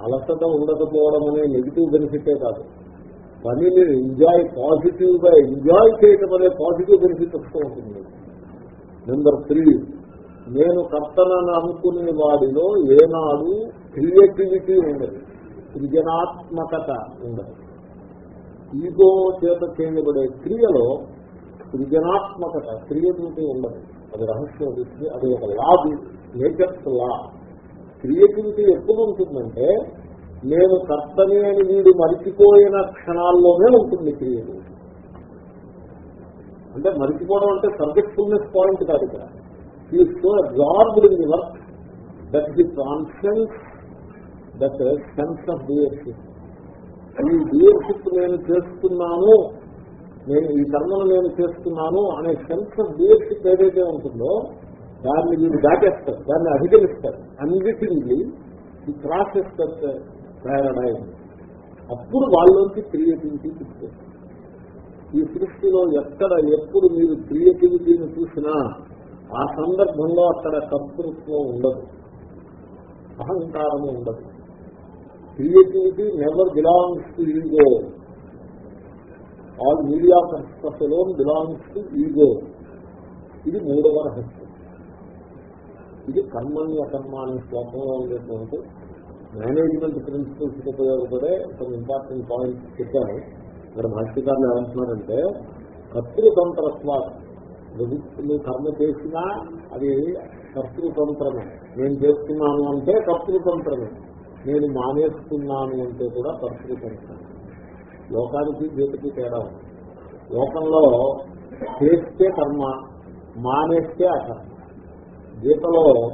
అలసట ఉండకపోవడం అనే నెగిటివ్ బెనిఫిటే కాదు. పనిని ఎంజాయ్ పాజిటివ్గా ఎంజాయ్ చేయటం అనే పాజిటివ్ బెనిఫిట్ వస్తూ ఉంటుంది. నెంబర్ త్రీ నేను కర్తనని అనుకునే వాడిలో ఏనాడు క్రియేటివిటీ ఉండదు. సృజనాత్మకత ఉండదు. ఈగో చేత చేయబడే క్రియలో సృజనాత్మకత క్రియేటివిటీ ఉండదు. అది రహస్యం అది అది ఒక లా నేచర్స్ లా క్రియేటివిటీ ఎప్పుడు ఉంటుందంటే నేను కర్తని అని వీడు మరిచిపోయిన క్షణాల్లోనే ఉంటుంది క్రియేటివిటీ అంటే మరిచిపోవడం అంటే సబ్జెక్ట్ఫుల్నెస్ పాయింట్ కాదు ఇక్కడ. ఈ so absorbed in work that the conscience that sense of doership ఈ డియర్షిప్ నేను చేస్తున్నాను నేను ఈ కర్మను నేను చేస్తున్నాను అనే సెన్స్ ఆఫ్ డియర్షిప్ ఏదైతే ఉంటుందో దాన్ని వీళ్ళు దాటేస్తారు దాన్ని అధిగమిస్తారు. అన్నిటిని ఈ ప్రాసెస్ ప్రేరణైజ్ అప్పుడు వాళ్ళలోంచి క్రియేటివిటీ పుట్టుకొస్తుంది ఈ సృష్టిలో ఎక్కడ ఎప్పుడు మీరు క్రియేటివిటీని చూసినా ఆ సందర్భంలో అక్కడ కర్తృత్వం ఉండదు. అహంకారము ఉండదు. Creativity never belongs to ego all media lone belongs to ego. ఇది మూడవ రహస్యం. ఇది కర్మణ్య కర్మ అనే శ్లోకంలో ఉండేటువంటి మేనేజ్మెంట్ ప్రిన్సిపల్స్ ఉపయోగపడే కొన్ని ఇంపార్టెంట్ పాయింట్స్ చెప్పాను. ఇక్కడ భాష్యకారులు ఏమంటున్నారంటే కర్తృతంత్రత్వ నువ్వు కర్మ చేసినా అది కర్తృతంత్రమే నేను చేస్తున్నాను అంటే కర్తృతంత్రమే నేను మానేస్తున్నాను అంటే కూడా కర్తృతంత్రమే లోకానికి గీతకి తేడా ఉంది. లోకంలో చేస్తే కర్మ మానేస్తే అకర్మ. గీతలో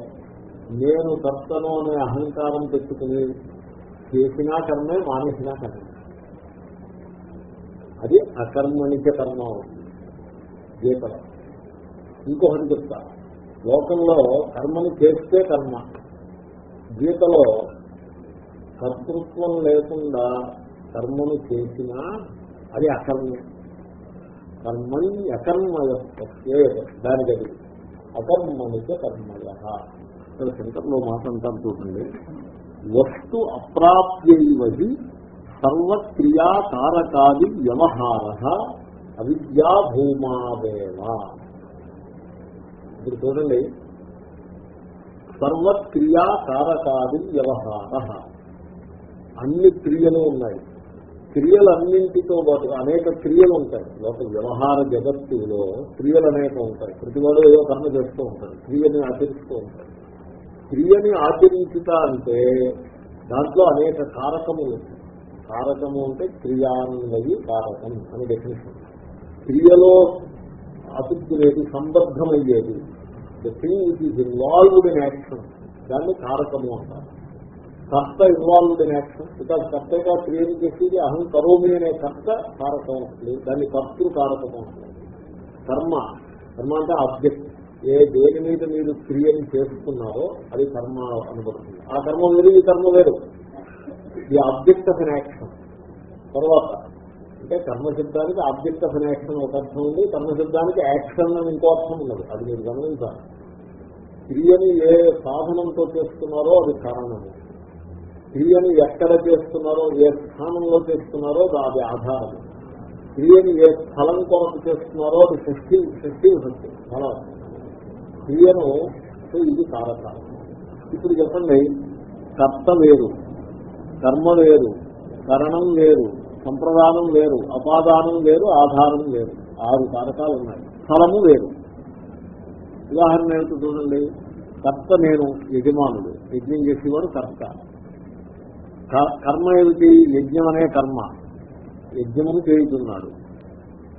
నేను కర్తను అనే అహంకారం పెట్టుకుని చేసినా కర్మే మానేసినా కర్మే. అది అకర్మణిక కర్మ గీతలో ఇంకొకటి చెప్తా. లోకంలో కర్మని చేస్తే కర్మ. గీతలో కర్తృత్వం లేకుండా కర్మను చేసినా అది అకర్మే. కర్మని అకర్మయే దానికి అది అకర్మనిక కర్మయ. ఇక్కడ శంకర్లో మాట అంటారు చూడండి. వస్తు అప్రాప్యైవహి సర్వక్రియాకారకాది వ్యవహార అవిద్యాభూమాదేవ ఇప్పుడు చూడండి. సర్వక్రియాకారకాది వ్యవహార. అన్ని క్రియలు ఉన్నాయి. క్రియలన్నింటితో పాటు అనేక క్రియలు ఉంటాయి. లోక వ్యవహార జగత్తులో క్రియలు అనేక ఉంటాయి. ప్రతివాడు ఏదో కర్మ చేస్తూ ఉంటాడు క్రియని ఆచరిస్తూ ఉంటాడు. క్రియని ఆచరించుట అంటే దాంట్లో అనేక కారకములు కారకము అంటే క్రియాన్వయి కారకం అని డెఫినేషన్ క్రియలో అతుక్కునేది సంబద్ధమయ్యేది. The thing it is involved in action దాన్ని కారకము అంటారు. కర్త ఇన్వాల్వ్డ్ ఇన్ యాక్షన్ బికాస్ కర్తగా క్రియేట్ చేసేది అహం కరోమి అనే కర్త కారకం దాన్ని కర్తృ కారకం కర్మ కర్మ అంటే ఆబ్జెక్ట్. ఏ దేని మీద మీరు క్రియని చేస్తున్నారో అది కర్మ అనబడుతుంది. ఆ కర్మ వేరు ఈ కర్మ వేరు. ఈ ఆబ్జెక్ట్ ఆఫ్ అన్ యాక్షన్ తర్వాత అంటే కర్మశబ్దానికి ఆబ్జెక్ట్ ఆఫ్ అన్ యాక్షన్ ఒక అర్థం ఉంది. కర్మశబ్దానికి యాక్షన్ అని ఇంకో అర్థం ఉన్నది. అది మీరు గమనించాలి. క్రియని ఏ సాధనంతో చేస్తున్నారో అది కారణము. క్రియని ఎక్కడ చేస్తున్నారో ఏ స్థానంలో చేస్తున్నారో అది ఆధారం. క్రియని ఏ స్థలం కొరకు చేస్తున్నారో అది శక్తి శక్తి సత్యం స్థలం క్రియను ఇది కారక ఇప్పుడు చెప్పండి కర్త వేరు కర్మ వేరు కరణం వేరు సంప్రదానం వేరు అపాదానం వేరు ఆధారం వేరు. ఆరు కారకాలు ఉన్నాయి. స్థలము వేరు. ఉదాహరణ ఏమిటి చూడండి. కర్త నేను యజమానుడు. యజ్ఞం చేసేవాడు కర్త. కర్మ ఏమిటి? యజ్ఞం అనే కర్మ. యజ్ఞమును చేయుతున్నాడు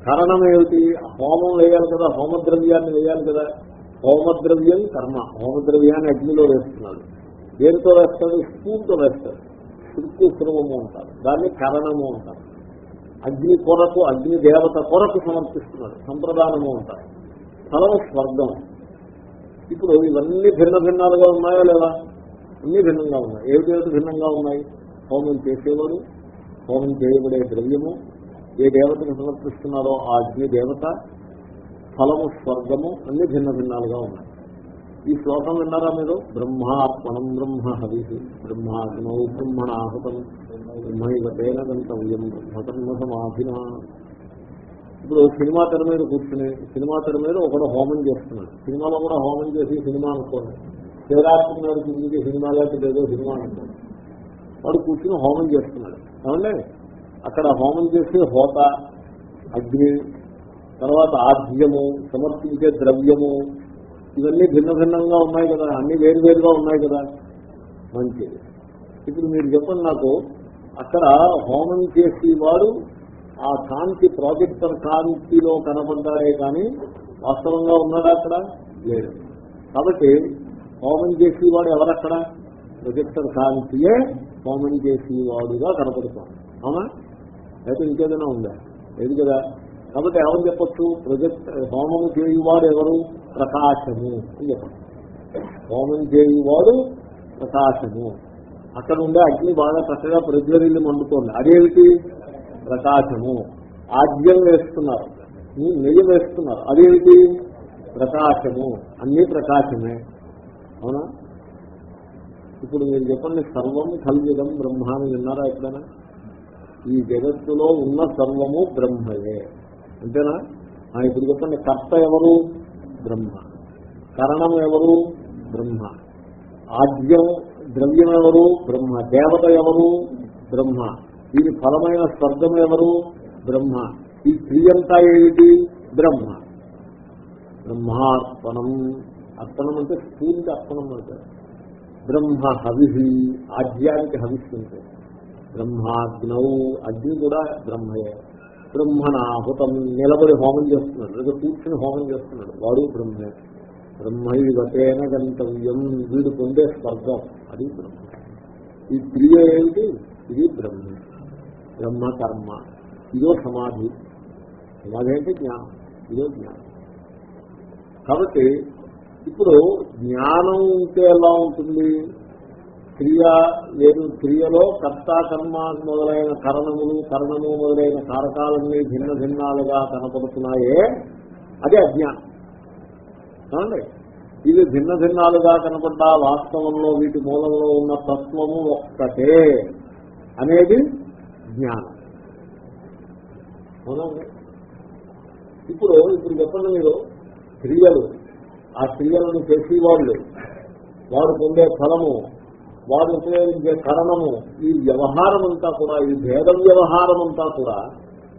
కరణం ఏమిటి? హోమం వేయాలి కదా హోమద్రవ్యాన్ని వేయాలి కదా. హోమద్రవ్యం కర్మ. హోమద్రవ్యాన్ని అగ్నిలో వేస్తున్నాడు. దేనితో వేస్తాడు? స్పూన్తో వేస్తాడు. శృతి శ్రమము అంటారు. దాన్ని కరణము అంటారు. అగ్ని కొరకు అగ్ని దేవత కొరకు సమర్పిస్తున్నాడు. సంప్రదానము అంటారు. ఫలము స్వర్గం. ఇప్పుడు ఇవన్నీ భిన్న భిన్నాలుగా ఉన్నాయా లేదా? అన్ని భిన్నంగా ఉన్నాయి. ఏమిటి భిన్నంగా ఉన్నాయి? హోమం చేసేవాడు హోమం చేయబడే ద్రవ్యము ఏ దేవతను సమర్పిస్తున్నారో ఆ అగ్ని దేవత ఫలము స్వర్గము అన్ని భిన్న భిన్నాలుగా ఉన్నాయి. ఈ శ్లోకం విన్నారా మీరు? బ్రహ్మార్పణం బ్రహ్మ హరి బ్రహ్మాగ్నౌ బ్రహ్మణాహుతం బ్రహ్మైవతేన గంతవ్యం బ్రహ్మకర్మ సమాధిన. ఇప్పుడు సినిమా తెర మీద కూర్చుని సినిమా తెర మీద ఒకడు హోమం చేస్తున్నాడు. సినిమాలో కూడా హోమం చేసి సినిమా అనుకోండి. శివరాత్రి నాడు కిందికి సినిమా ఏదో సినిమా అనుకోండి. వాడు కూర్చుని హోమం చేస్తున్నాడు. ఏమండి? అక్కడ హోమం చేస్తే హోత అగ్ని తర్వాత ఆద్యము సమర్పించే ద్రవ్యము ఇవన్నీ భిన్న భిన్నంగా ఉన్నాయి కదా అన్ని వేరు వేరుగా ఉన్నాయి కదా. మంచిది. ఇప్పుడు మీరు చెప్పండి నాకు అక్కడ హోమం చేసేవాడు ఆ కాంతి ప్రాజెక్టర్ కాంతిలో కనపడ్డాడే కానీ వాస్తవంగా ఉన్నాడా అక్కడ? లేడు కాబట్టి హోమం చేసేవాడు ఎవరక్కడ? ప్రొజెక్టర్ కాంతియే హోమం చేసేవాడుగా కనపడుతాడు అవునా? అయితే ఇంకేదైనా ఉందా? లేదు కదా? కాబట్టి ఏమని చెప్పచ్చు? ప్రజెక్ట్ హోమం చేయువాడు ఎవరు? ప్రకాశము అని చెప్పండి హోమం చేయువాడు ప్రకాశము. అక్కడ ఉండే అగ్ని బాగా చక్కగా ప్రజ్వరిల్లి మండుతోంది. అదేమిటి? ప్రకాశము. ఆద్యం వేస్తున్నారు. నెయ్యి వేస్తున్నారు. అదేమిటి? ప్రకాశము. అన్ని ప్రకాశమే. అవునా? ఇప్పుడు మీరు చెప్పండి సర్వం కల్విదం బ్రహ్మ అని విన్నారా ఎప్పుడైనా? ఈ జగత్తులో ఉన్న సర్వము బ్రహ్మయే. అంతేనా? ఆ, ఇప్పుడు చెప్పండి కర్త ఎవరు? బ్రహ్మ. కరణం ఎవరు? బ్రహ్మ. ఆద్యం ద్రవ్యం ఎవరు? బ్రహ్మ. దేవత ఎవరు? బ్రహ్మ. దీని ఫలమైన స్వర్గం ఎవరు? బ్రహ్మ. ఈ క్రియంతా ఏమిటి? బ్రహ్మ. బ్రహ్మార్పణం. అర్పణం అంటే స్థూలికి అర్పణం అంటారు. బ్రహ్మ హవిహి ఆద్యానికి హవిస్తుంది బ్రహ్మాగ్నౌ అగ్ని కూడా బ్రహ్మయే. బ్రహ్మణాహుతం నిలబడి హోమం చేస్తున్నాడు. లేదా కూర్చుని హోమం చేస్తున్నాడు. వాడు బ్రహ్మే. బ్రహ్మైవతేన గంతవ్యం. వీడు పొందే స్వర్గం. అది బ్రహ్మ. ఈ క్రియ ఏంటి ఇది బ్రహ్మ. బ్రహ్మ కర్మ ఇదో సమాధి. సమాధి అంటే జ్ఞానం. ఇదో జ్ఞానం. కాబట్టి ఇప్పుడు జ్ఞానం ఉంటే ఎలా ఉంటుంది? క్రియ వేరు క్రియలో కర్త కర్మ మొదలైన కరణములు కరణము మొదలైన కారకాలన్నీ భిన్న భిన్నాలుగా కనపడుతున్నాయే. అదే అజ్ఞానం. ఏమండి? ఇవి భిన్న భిన్నాలుగా కనపడ్డా వాస్తవంలో వీటి మూలంలో ఉన్న తత్వము ఒక్కటే అనేది జ్ఞానం. ఇప్పుడు ఇప్పుడు చెప్పండి మీరు క్రియలు ఆ క్రియలను చేసేవాళ్ళు. వారు పొందే ఫలము వారు ఉపయోగించే కరణము ఈ వ్యవహారం అంతా కూడా ఈ భేద వ్యవహారం అంతా కూడా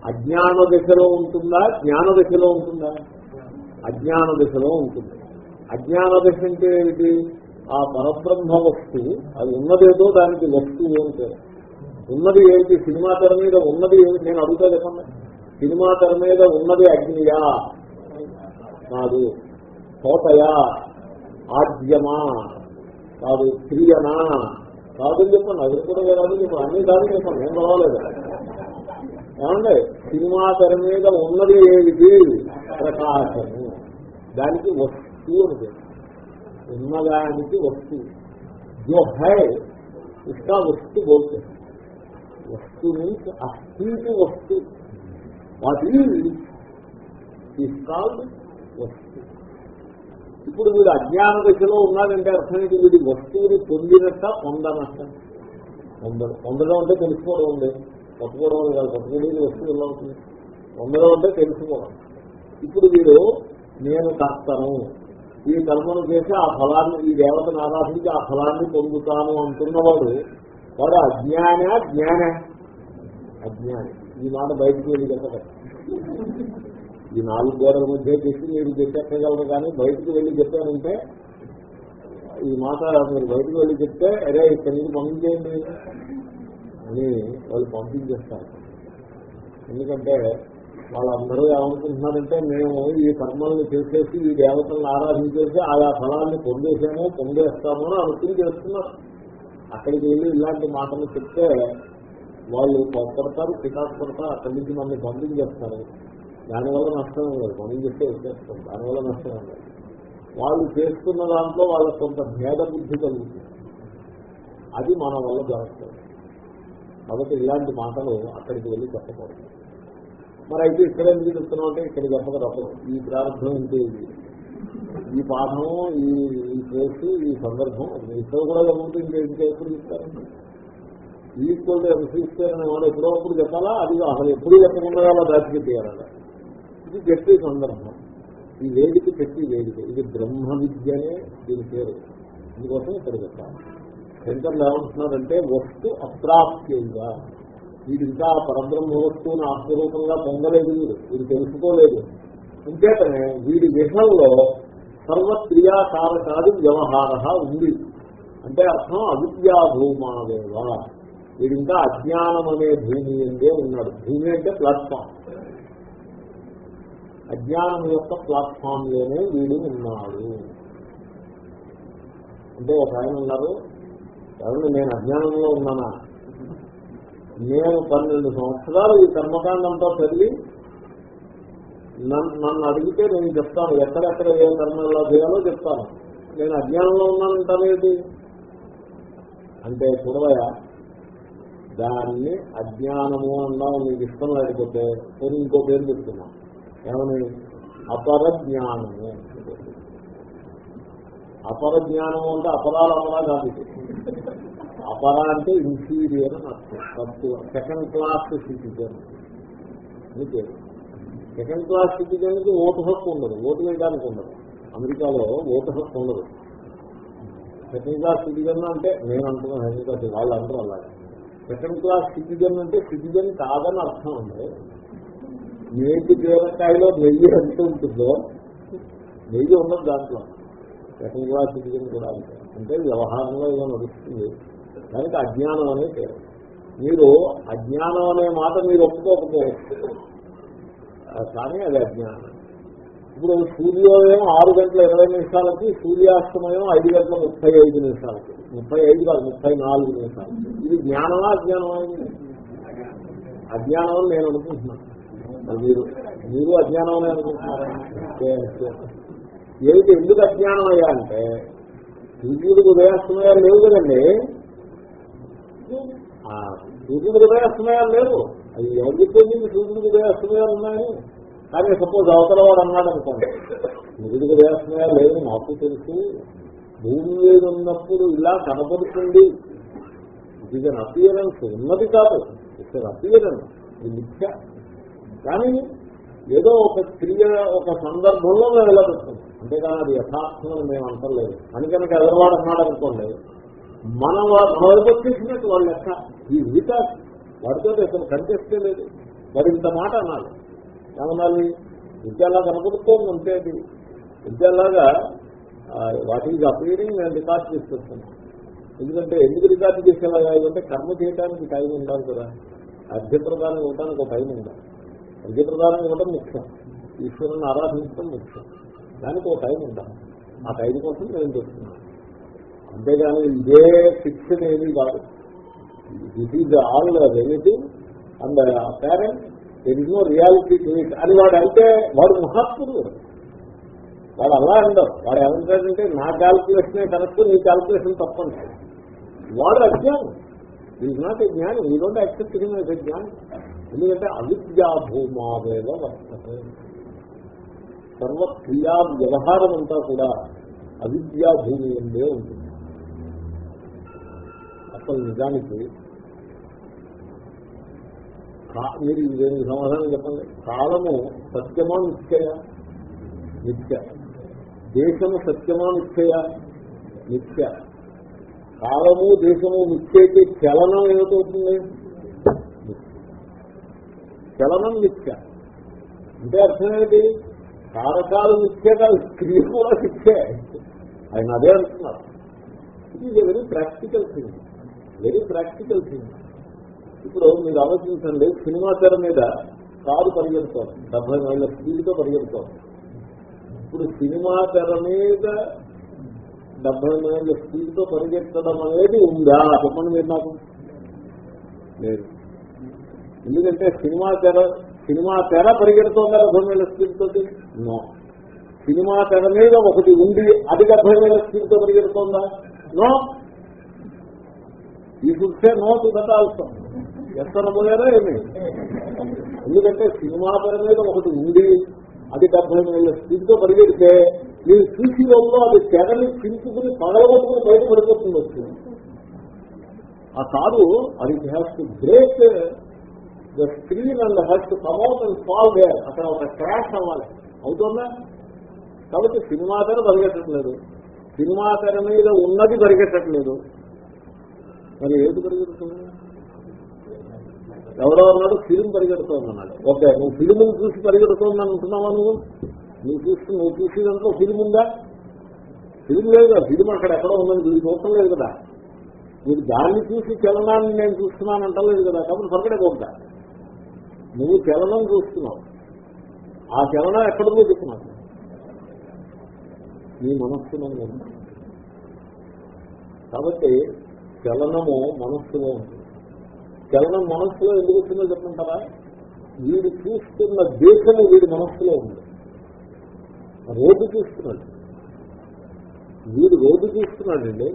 అజ్ఞాన దశలో ఉంటుందా జ్ఞాన దశలో ఉంటుందా? అజ్ఞాన దశలో ఉంటుంది. అజ్ఞాన దశ అంటే ఏమిటి? ఆ పరబ్రహ్మ వస్తువు అది ఉన్నదేదో దానికి వస్తువు అంటే. ఉన్నది ఏమిటి? సినిమా తెర మీద ఉన్నది ఏమిటి? నేను అడుగుతా చెప్పండి. సినిమా తెర మీద ఉన్నది అగ్నియా? కాదు. కోటయా ఆద్యమా కాదు క్రియనా కాదు చెప్పండి అది కూడా కాదు చెప్పండి అన్ని కాదు చెప్పండి ఏం పర్వాలేదు ఏమండి సినిమా తెర మీద ఉన్నది ఏమిటి ప్రకాశము దానికి వస్తువు అని పేరు ఉన్నదానికి వస్తువు जो है उसका वस्तु बोलते हैं वस्तु मीन्स अस्थि की वस्तु వాట్ ఈజ్ కాల్డ్ వస్తు ఇప్పుడు వీడు అజ్ఞాన దశలో ఉన్నాడంటే అర్థం వీడి వస్తువుని పొందినట్ట పొందనట్ట పొందడం పొందడం అంటే తెలుసుకోవడం ఉంది. పట్టుకోవడం అని కాదు. పట్టుకునేది వస్తువు ఎలా అవుతుంది పొందడం అంటే తెలుసుకోవడం. ఇప్పుడు వీడు నేను కర్తను. ఈ కర్మను చేసి ఆ ఫలాన్ని ఈ దేవతను ఆరాధించి ఆ ఫలాన్ని పొందుతాను అంటున్నవాడు వాడు అజ్ఞాన జ్ఞాన అజ్ఞాని. ఈ మాట బయటకు వెళ్ళి కదా ఈ నాలుగు గోడల మధ్య చేసి మీరు చెప్పగలరు కానీ బయటకు వెళ్ళి చెప్పారంటే ఈ మాట మీరు బయటకు వెళ్ళి చెప్తే అరే ఇక్కడి నుంచి పంపించేయండి అని వాళ్ళు పంపించేస్తారు. ఎందుకంటే వాళ్ళందరూ ఏమనుకుంటున్నారంటే మేము ఈ కర్మల్ని చేసేసి ఈ దేవతలను ఆరాధించేసి ఆయా ఫలాన్ని పొందేసామో పొందేస్తామో అని అనుకుని చేస్తున్నారు. అక్కడికి వెళ్ళి ఇలాంటి మాటలు చెప్తే వాళ్ళు కొడతారు చికాకు పడతారు అక్కడి నుంచి మమ్మల్ని పంపించేస్తారు. దానివల్ల నష్టం లేదు. మనం చెప్తే వచ్చేస్తాం దానివల్ల నష్టం లేదు. వాళ్ళు చేస్తున్న దాంట్లో వాళ్ళ కొంత భేద బుద్ధి కలుగుతుంది. అది మన వల్ల జరుగుతుంది. కాబట్టి ఇలాంటి మాటలు అక్కడికి వెళ్ళి చెప్పకూడదు. మరి అయితే ఇక్కడ ఎందుకు చెప్తున్నాం అంటే ఇక్కడ చెప్పక తప్పదు. ఈ ప్రారంభం అంటే ఇది ఈ పాఠం ఈ ఈ కేసు ఈ సందర్భం ఇక్కడ కూడా జరుగుతుంది ఇంకా ఇంకా ఎప్పుడు చెప్తారండి ఈక్వల్ ఎంసీ అనే వాడు ఎప్పుడో అప్పుడు చెప్పాలా? అది అసలు ఎప్పుడు చెప్పకుండా అలా దాచిపెట్టేయాలి. ఇది చెప్పే సందర్భం. ఈ వేదిక చెప్పి వేదిక. ఇది బ్రహ్మ విద్యనే దీని పేరు. దీనికోసం ఇక్కడ చెప్పాలి శంకర్లు ఏమంటున్నారంటే వస్తు అప్రాప్యంగా. వీడు ఇంకా పరబ్రహ్మ వస్తువుని ఆత్మరూపంగా పొందలేదు వీడు. వీడు తెలుసుకోలేదు. ఇంకేతనే వీడి విషయంలో సర్వక్రియాకారకాది వ్యవహార ఉంది. అంటే అర్థం అవిద్యాభూమాదేవా. వీడు ఇంకా అజ్ఞానం అనే భూమి అందే ఉన్నాడు. భూమి అంటే ప్లాట్ఫామ్. అజ్ఞానం యొక్క ప్లాట్ఫామ్లోనే వీడు ఉన్నాడు. అంటే ఒక ఆయన ఉన్నారు ఎవరు నేను అజ్ఞానంలో ఉన్నానా? నేను పన్నెండు సంవత్సరాలు ఈ కర్మకాండంతో చదివి నన్ను నన్ను అడిగితే నేను చెప్తాను ఎక్కడెక్కడ ఏ కర్మ ఎలా చేయాలో చెప్తాను. నేను అజ్ఞానంలో ఉన్నానంటానేది అంటే చూడవయా దాన్ని అజ్ఞానము అన్నా నీకు ఇష్టం లేకపోతే నేను ఇంకో పేరు చెప్తున్నాను ఏమని? అపర జ్ఞానము అపర జ్ఞానము అంటే అపరాలు అమరా కాదు అపర అంటే ఇన్ఫీరియర్ అని అర్థం. తక్కువ సెకండ్ క్లాస్ సిటిజన్ అని పేరు సెకండ్ క్లాస్ సిటిజన్కి ఓటు హక్కు ఉండదు. ఓటు వేయడానికి ఉండదు. అమెరికాలో ఓటు హక్కు ఉండదు. సెకండ్ క్లాస్ సిటిజన్ అంటే నేను అంటున్నాను హైదరాబాద్ వాళ్ళు అంటారు అలాగే. సెకండ్ క్లాస్ సిటిజన్ అంటే సిటిజన్ కాదని అర్థం ఉండదు నేటి బీరకాయలో నెయ్యి ఎంత ఉంటుందో నెయ్యి ఉన్నది దాంట్లో. సెకండ్ క్లాస్ సిటిజన్ కూడా అంటే వ్యవహారంలో ఇలా నడుస్తుంది. దానికి అజ్ఞానం అనే పేరు. మీరు అజ్ఞానం అనే మాట మీరు ఒప్పుకోకపోవచ్చు కానీ అది అజ్ఞానం. ఇప్పుడు సూర్యోదయం ఆరు గంటల ఇరవై నిమిషాలకి సూర్యాస్తమయం ఐదు గంటల ముప్పై ఐదు నిమిషాలకి. ముప్పై ఐదు కాదు ముప్పై నాలుగు నిమిషాలకి. ఇది జ్ఞానమా అజ్ఞానమా? అజ్ఞానం అని నేను అనుకుంటున్నాను. మీరు మీరు అజ్ఞానం అనుకుంటున్నారా? ఏమిటి ఎందుకు అజ్ఞానం అయ్యా అంటే సూర్యుడికి ఉదయాస్తమయాలు లేవు కదండి. ఆ, సూర్యుడికి ఉదయాస్తమయాలు లేవు. అది ఎవరు చెప్పింది? సూర్యుడికి ఉదయాస్తమయాలు ఉన్నాయని. కానీ సపోజ్ అవతల వాడు అన్నాడు అనుకోండి సూర్యుడికి ఉదయాస్తమయాలు లేవు నాకు తెలుసు. భూమి మీద ఉన్నప్పుడు ఇలా కనపడుతుంది. ఇది అపియరెన్స్ ఉన్నది కాదు. ఇట్స్ అపియరెన్స్ ఇది మిథ్య. కానీ ఏదో ఒక క్రియ ఒక సందర్భంలో మేము ఇలా పెట్టుకుంటాం అంతేగాని అది యథార్థమని మేము అంటలేదు. అని కనుక ఎదరవాడు అన్నాడు అనుకోండి. మన వా- మన వైపు వచ్చేసినట్టు వాళ్ళు లెక్క. ఈ వికాస్ వాడితో అసలు కనిపిస్తే లేదు. మరి ఇంత మాట అనాలి. ఏమనాలి? విద్యలా కనపడుతోంది అంతే అది. విద్యలాగా వాటికి అపీరింగ్ నేను రికార్డ్ తీసుకొస్తున్నాను ఎందుకంటే ఎందుకు రికార్డు చేసేలాగా అంటే కర్మ చేయడానికి టైం ఉండాలి కదా. అర్ఘ్యప్రదానం ఉండడానికి ఒక టైం ఉండాలి. అర్ఘ్యప్రదానం ఇవ్వడం ముఖ్యం. ఈశ్వరుని ఆరాధించడం ముఖ్యం. దానికి ఒక టైం ఉంటాను ఆ టైం కోసం నేను చెప్తున్నాను అంతేగాని ఇదే ఫిక్షన్ ఏది కాదు. This is all relative and parent there is no reality to it అని వాడు అంటే వాడు మహాత్ముడు. వాడు అలా అంటారు వాడు ఏమంటాడంటే నా క్యాల్కులేషనే కరెక్ట్ నీ క్యాల్కులేషన్ తప్పండి వాడు అజ్ఞానం. ఈజ్ నాట్ ఏ జ్ఞానం. ఈ డోంట్ యాక్సెప్ట్ హిమ్ ఎస్ జ్ఞానం. ఎందుకంటే అవిద్యాభూమావేవ వర్తతే. సర్వక్రియా వ్యవహారం అంతా కూడా అవిద్యాభూమి ఉండే ఉంటుంది. అసలు నిజానికి మీరు దీనికి సమాధానం చెప్పండి? కాలము సత్యమా నిశ్చయ నిత్య. దేశము సత్యమా నిశ్చయ నిత్య. కాలము దేశము నిత్యకి చలనం ఏమిటవుతుంది? చలనం నిత్య. అంటే అర్థం ఏంటి? కారకాలు నిత్య కాదు క్రియ కూడా నిత్యే. ఆయన అదే అంటున్నారు. ఇది is very practical thing very practical thing ఇప్పుడు మీరు ఆలోచించండి సినిమా తెర మీద కారు పరిగెడుతోంది. డెబ్బై మైళ్ళ స్పీడ్తో పరిగెడుతోంది. ఇప్పుడు సినిమా తెర మీద డెబ్బై మైళ్ళ స్పీడ్తో పరిగెత్తడం అనేది ఉందా? చెప్పండి మీరు నాకు. లేదు. ఎందుకంటే సినిమా తెర సినిమా తెర పరిగెడుతోందా డెబ్బై మైళ్ళ నో. సినిమా తెర మీద ఒకటి ఉండి అది డెబ్బై మైళ్ళ స్పీడ్తో పరిగెడుతోందా? నో. ఈ చూస్తే నో టు దట్ ఆల్సో ఎత్తనపోయారా ఏమి? ఎందుకంటే సినిమా తెర మీద ఒకటి ఉండి అది డెబ్బై మైళ్ళ స్పీడ్తో పరిగెడితే మీరు చూసి రోజుల్లో అది తెరని చింపుకుని పగలగొట్టుకుని బయట పడిపోతుంది వచ్చింది ఆ కారు అది has to break the screen and has to come out and fall where అక్కడ ఒక క్రాష్ అవ్వాలి. అవుతుందా? కాబట్టి సినిమా తెర పరిగెట్టట్లేదు సినిమా తెర మీద ఉన్నది పరిగెట్టట్లేదు మరి ఏది పరిగెడుతుంది ఎవడో అన్నాడు ఫిలిం పరిగెడుతోందన్నాడు. ఓకే నువ్వు ఫిలిం చూసి పరిగెడుతోంది అనుకున్నావా నువ్వు? నువ్వు చూసి నువ్వు చూసి దాంట్లో ఫిలిం ఉందా? ఫిలిం లేదు కదా. ఫిలిం అక్కడ ఎక్కడో ఉందని వీడు చూడటం లేదు కదా. మీరు దాన్ని చూసి చలనాన్ని నేను చూస్తున్నాను అంటలేదు కదా. కాబట్టి పరిగెడకూడదా? నువ్వు చలనం చూస్తున్నావు. ఆ చలనం ఎక్కడుందో చెప్తున్నావు నీ మనస్సులో కాబట్టి చలనము మనస్సులో ఉంటుంది. చలనం మనస్సులో ఎందుకు వచ్చిందో చెప్పుకుంటారా వీడు చూస్తున్న దేశము వీడి మనస్సులో ఉంది. రోడ్డు చూస్తున్నాడు. వీడు రోడ్డు చూస్తున్నాడండి.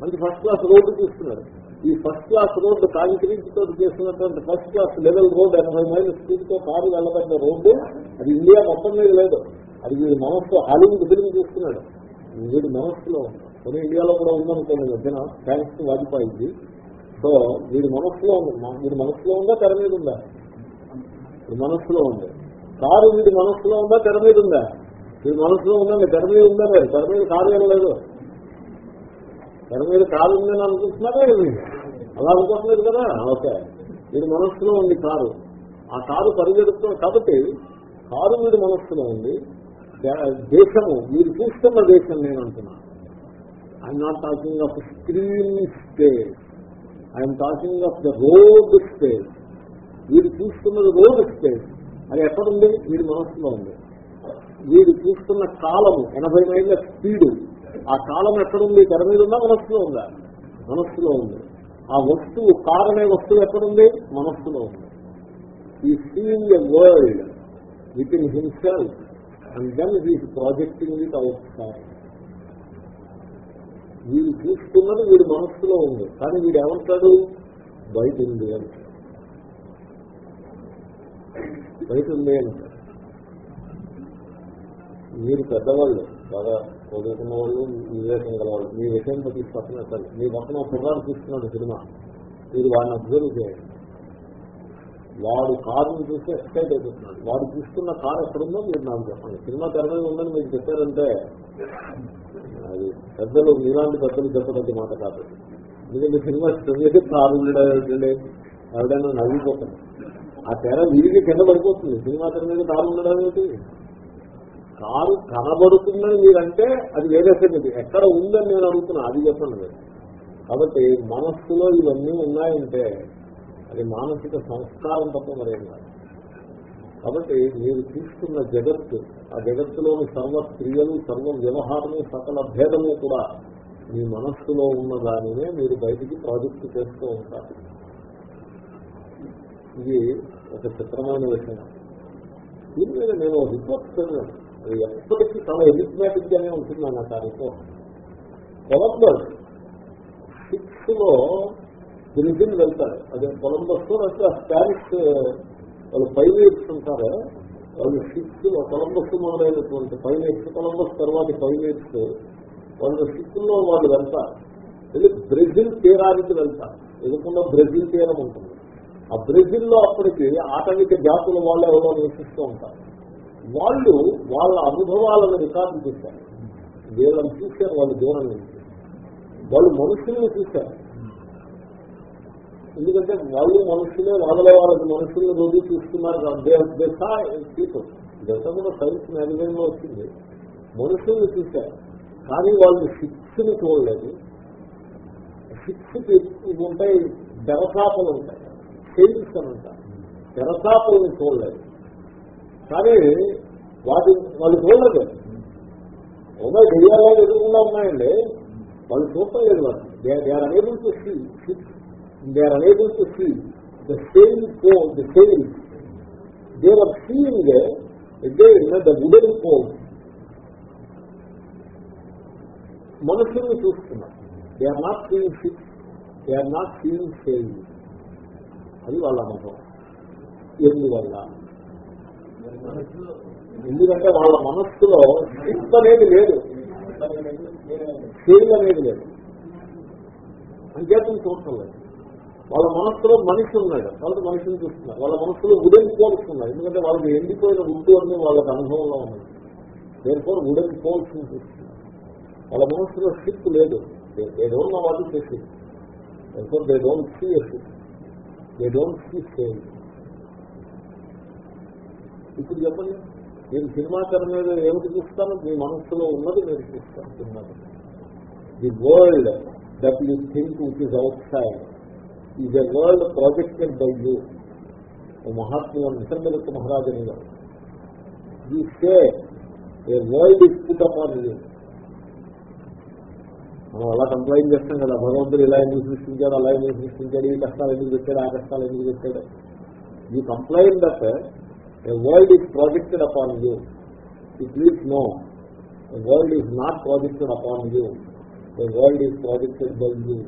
మంచి ఫస్ట్ క్లాస్ రోడ్డు చూస్తున్నాడు. ఈ ఫస్ట్ క్లాస్ రోడ్డు కాంక్రీట్ తోటి చేస్తున్నటువంటి ఫస్ట్ క్లాస్ లెవెల్ రోడ్డు ఎనభై మైళ్ళ స్పీడ్తో కారు వెళ్ళబడిన రోడ్డు అది ఇండియా మొత్తం మీద లేదు. అది వీడి మనస్సు హాలీవుడ్ ఫిలిం చూస్తున్నాడు. వీడి మనస్సులో కొన్ని ఇండియాలో కూడా ఉందనుకోండి మధ్యన థ్యాంక్స్ వాజ్పేయికి సో వీడి మనస్సులో ఉంది. వీడి మనస్సులో ఉందా తెర మీద ఉందా? వీడి మనస్సులో ఉంది. కారు వీడి మనస్సులో ఉందా తెర మీద ఉందా? వీడి మనస్సులో ఉందండి తెర మీద ఉందా లేదు తెర మీద కారు ఏం లేదు తెర మీద కారు ఉందని అనుకుంటున్నారా ఏమి? అలా అనుకోవట్లేదు కదా? ఓకే. వీడి మనస్సులో ఉంది కారు. ఆ కారు పరిగెడుతున్నాడు కాబట్టి కారు వీడి మనస్సులో ఉంది. దేశము మీరు చూస్తున్న దేశం నేను అంటున్నాను I'm not talking of screen space I'm talking of the road space వీడు చూస్తున్నది రోడ్ స్పేస్ అది ఎక్కడుంది? వీడి మనస్సులో ఉంది. వీడు చూస్తున్న కాలము ఎనభై మైళ్ళ స్పీడు. ఆ కాలం ఎక్కడుంది? తెర మీద ఉందా? మనస్సులో ఉందా? మనస్సులో ఉంది. ఆ వస్తువు కారణే వస్తువు ఎక్కడుంది? మనస్సులో ఉంది. ఈ seeing a world within himself and then he's projecting with outside వీడు చూస్తున్నది వీడి మనస్సులో ఉంది. కానీ వీడు ఏమంటాడు? బయట ఉంది అంటాడు బయట ఉంది అంటాడు మీరు పెద్దవాళ్ళు బాగా చదువుకున్న వాళ్ళు వివేకం గలవాళ్ళు మీ విషయం ప్రతి పక్కన సరే. మీ పక్కన ఒక కుర్రాడు చూస్తున్నాడు సినిమా. మీరు వాడిని అబ్జర్వ్ చేయండి. వాడు కారుని చూసి ఎక్సైట్ అయిపోతున్నాడు. వాడు చూస్తున్న కారు ఎక్కడుందో మీరు నాకు చెప్పండి. సినిమా తెర మీద ఉందని మీరు చెప్పారంటే అది పెద్దలు మీలాంటి పెద్దలు చెప్పడానికి మాట కాదు. ఎందుకంటే సినిమా చేసి కారు ఉండడం ఎవడైనా నవ్విపోతుంది ఆ తెర విరిగి కింద పడిపోతుంది. సినిమా తెర మీద కారు ఉండడం ఏంటి? కారు కనబడుతుందని మీరంటే అది వేరే సంగతి. ఎక్కడ ఉందని నేను అడుగుతున్నా అది చెప్పండి మీరు. కాబట్టి మనస్సులో ఇవన్నీ ఉన్నాయంటే అది మానసిక సంస్కారం తప్ప మరేం కాదు. కాబట్టి మీరు తీసుకున్న జగత్తు ఆ జగత్తులోని సర్వ క్రియలు సర్వ వ్యవహారము సకల భేదము కూడా మీ మనస్సులో ఉన్న దానినే మీరు బయటికి ప్రాజెక్ట్ చేస్తూ ఉంటారు. ఇది ఒక చిత్రమైన విషయం. దీని మీద నేను రిపోర్ట్ చదివాను ఎప్పటికీ చాలా ఎలిజ్మాటిక్ గానే ఉంటుంది అన్న దానితో. కొలంబస్ సిక్స్లో బ్రెజిల్ వెళ్తారు. అదే కొలంబస్లో అంటే స్పానిష్ వాళ్ళు పైలట్స్ ఉంటారు. వాళ్ళు సిక్స్లో కొలంబస్ మొదలైనటువంటి పైలట్స్ కొలంబస్ తర్వాత పైలట్స్ వాళ్ళు సిక్స్లో వాళ్ళు వెళ్తారు. వెళ్ళి బ్రెజిల్ తీరానికి వెళ్తారు. ఎదుకుండా బ్రెజిల్ తీరం ఉంటుంది. ఆ బ్రెజిల్లో అప్పటికి ఆటవిక జాతుల వాళ్ళు ఎవరో నివసిస్తూ ఉంటారు. వాళ్ళు వాళ్ళ అనుభవాలను రికార్డు చేశారు. వీళ్ళని చూశారు వాళ్ళు దూరం నుంచి. వాళ్ళు మనుషుల్ని చూశారు. ఎందుకంటే వాళ్ళు మనుషులే వాళ్ళ వాళ్ళకి మనుషుల్ని రోజు చూస్తున్నారు. పీపుల్ ఇదంతా కూడా సైన్స్ మ్యాగజైన్లో వచ్చింది. మనుషుల్ని చూశారు. కానీ వాళ్ళు శిక్షని చూడలేదు. శిక్షకి ఉంటాయి తెరసాపలు ఉంటాయి. సేల్స్ అని ఉంటాయి తెరసాపల్ని చూడలేదు. కానీ వాటి వాళ్ళు చూడలేదు. ఉన్నాయి దెయ్యాలు ఎదురుకుండా ఉన్నాయండి వాళ్ళు చూడటం లేదు వాళ్ళు they are unable to see they are unable to see the same pole the same they are seeing again the wooden pole మనుషుల్ని చూస్తున్నారు. They are not seeing six they are not seeing same అది వాళ్ళ అనుభవం. ఎందువల్ల? ఎందుకంటే వాళ్ళ మనస్సులో sick అనేది లేదు. ఫెయిల్ అనేది లేదు. అంచేతం చూడటం లేదు. వాళ్ళ మనస్సులో మనిషి ఉన్నాడు. వాళ్ళకి మనిషిని చూస్తున్నారు. వాళ్ళ మనస్సులో ఉడెన్ పోల్స్ ఉన్నాయి. ఎందుకంటే వాళ్ళకి ఎండిపోయిన ఉడ్డు అన్ని వాళ్ళకి అనుభవంలో ఉన్నాయి. దేనికోసం ఉడెన్ పోల్స్ చూస్తున్నారు. వాళ్ళ మనస్సులో షిప్ లేదు. ఏదో డోంట్ నో వాట్ ఇస్ దేనికోసం they don't see a ship they don't see sail ఇప్పుడు చెప్పండి. నేను సినిమా తెర మీద ఏమిటి చూస్తాను? మీ మనస్సులో ఉన్నది మీరు చూస్తాను cinema the world that you think which is outside is a world projected by you మహాత్ములు నిసర్గదత్త మహారాజని గారు ఈ say a world is put up on you మనం అలా కంప్లైంట్ చేస్తాం కదా. భగవంతుడు ఇలా ఎందుకు సృష్టించాడు? అలా ఎందుకు సృష్టించాడు? ఈ కష్టాలు ఎందుకు పెట్టాడు ఆ కష్టాలు ఎందుకు పెట్టాడు ఈ complaint that A world is projected upon you. It please no. The world is not projected upon you. The world is projected by you.